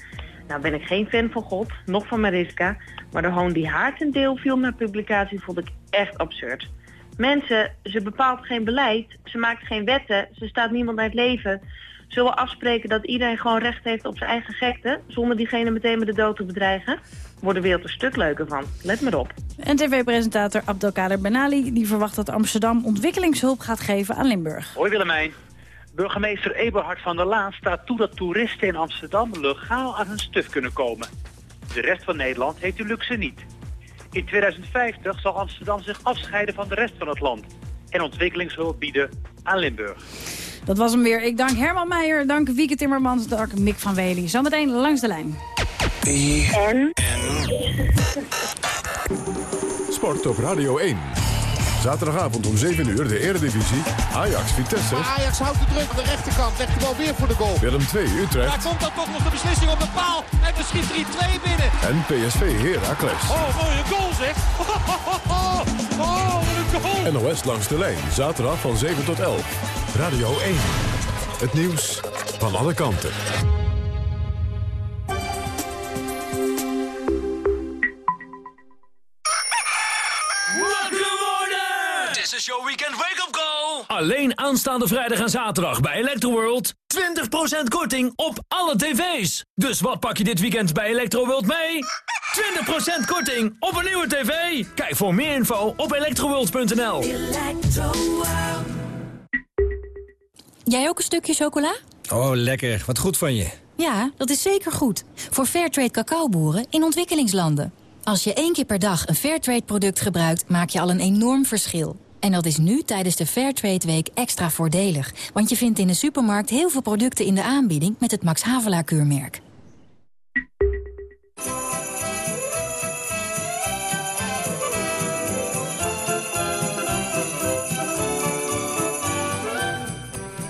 Nou ben ik geen fan van God, nog van Mariska, maar de hoon die haar ten deel viel met publicatie vond ik echt absurd. Mensen, ze bepaalt geen beleid, ze maakt geen wetten, ze staat niemand naar het leven. Zullen we afspreken dat iedereen gewoon recht heeft op zijn eigen gekte, zonder diegene meteen met de dood te bedreigen? Wordt de wereld een stuk leuker van. Let maar op. En tv-presentator Abdelkader Benali die verwacht dat Amsterdam ontwikkelingshulp gaat geven aan Limburg. Hoi Willemijn. Burgemeester Eberhard van der Laan staat toe dat toeristen in Amsterdam legaal aan hun stuf kunnen komen. De rest van Nederland heeft die luxe niet. In 2050 zal Amsterdam zich afscheiden van de rest van het land en ontwikkelingshulp bieden aan Limburg. Dat was hem weer. Ik dank Herman Meijer, dank Wieke Timmermans, dank Mick van Wely. Zometeen langs de lijn. En? Sport op Radio 1. Zaterdagavond om 7 uur de Eredivisie. Ajax Vitesse. Maar Ajax houdt de druk aan de rechterkant. Legt de bal weer voor de goal. Willem 2 Utrecht. Daar komt dan toch nog de beslissing op de paal. En schiet 3-2 binnen. En PSV Heracles. Oh, mooie goal zeg. Oh, wat een goal. NOS langs de lijn. Zaterdag van 7 tot 11. Radio 1. Het nieuws van alle kanten. Alleen aanstaande vrijdag en zaterdag bij Electroworld. 20% korting op alle tv's. Dus wat pak je dit weekend bij Electroworld mee? 20% korting op een nieuwe tv. Kijk voor meer info op electroworld.nl. Jij ook een stukje chocola? Oh, lekker. Wat goed van je. Ja, dat is zeker goed. Voor Fairtrade cacaoboeren in ontwikkelingslanden. Als je één keer per dag een Fairtrade product gebruikt, maak je al een enorm verschil. En dat is nu tijdens de Fairtrade Week extra voordelig. Want je vindt in de supermarkt heel veel producten in de aanbieding met het Max Havelaar keurmerk.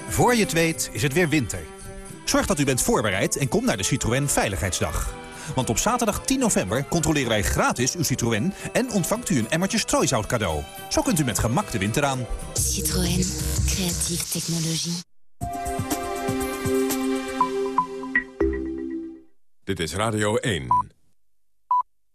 Voor je het weet is het weer winter. Zorg dat u bent voorbereid en kom naar de Citroën Veiligheidsdag. Want op zaterdag 10 november controleren wij gratis uw Citroën... en ontvangt u een emmertje strooisout cadeau. Zo kunt u met gemak de winter aan. Citroën. Creatieve technologie. Dit is Radio 1.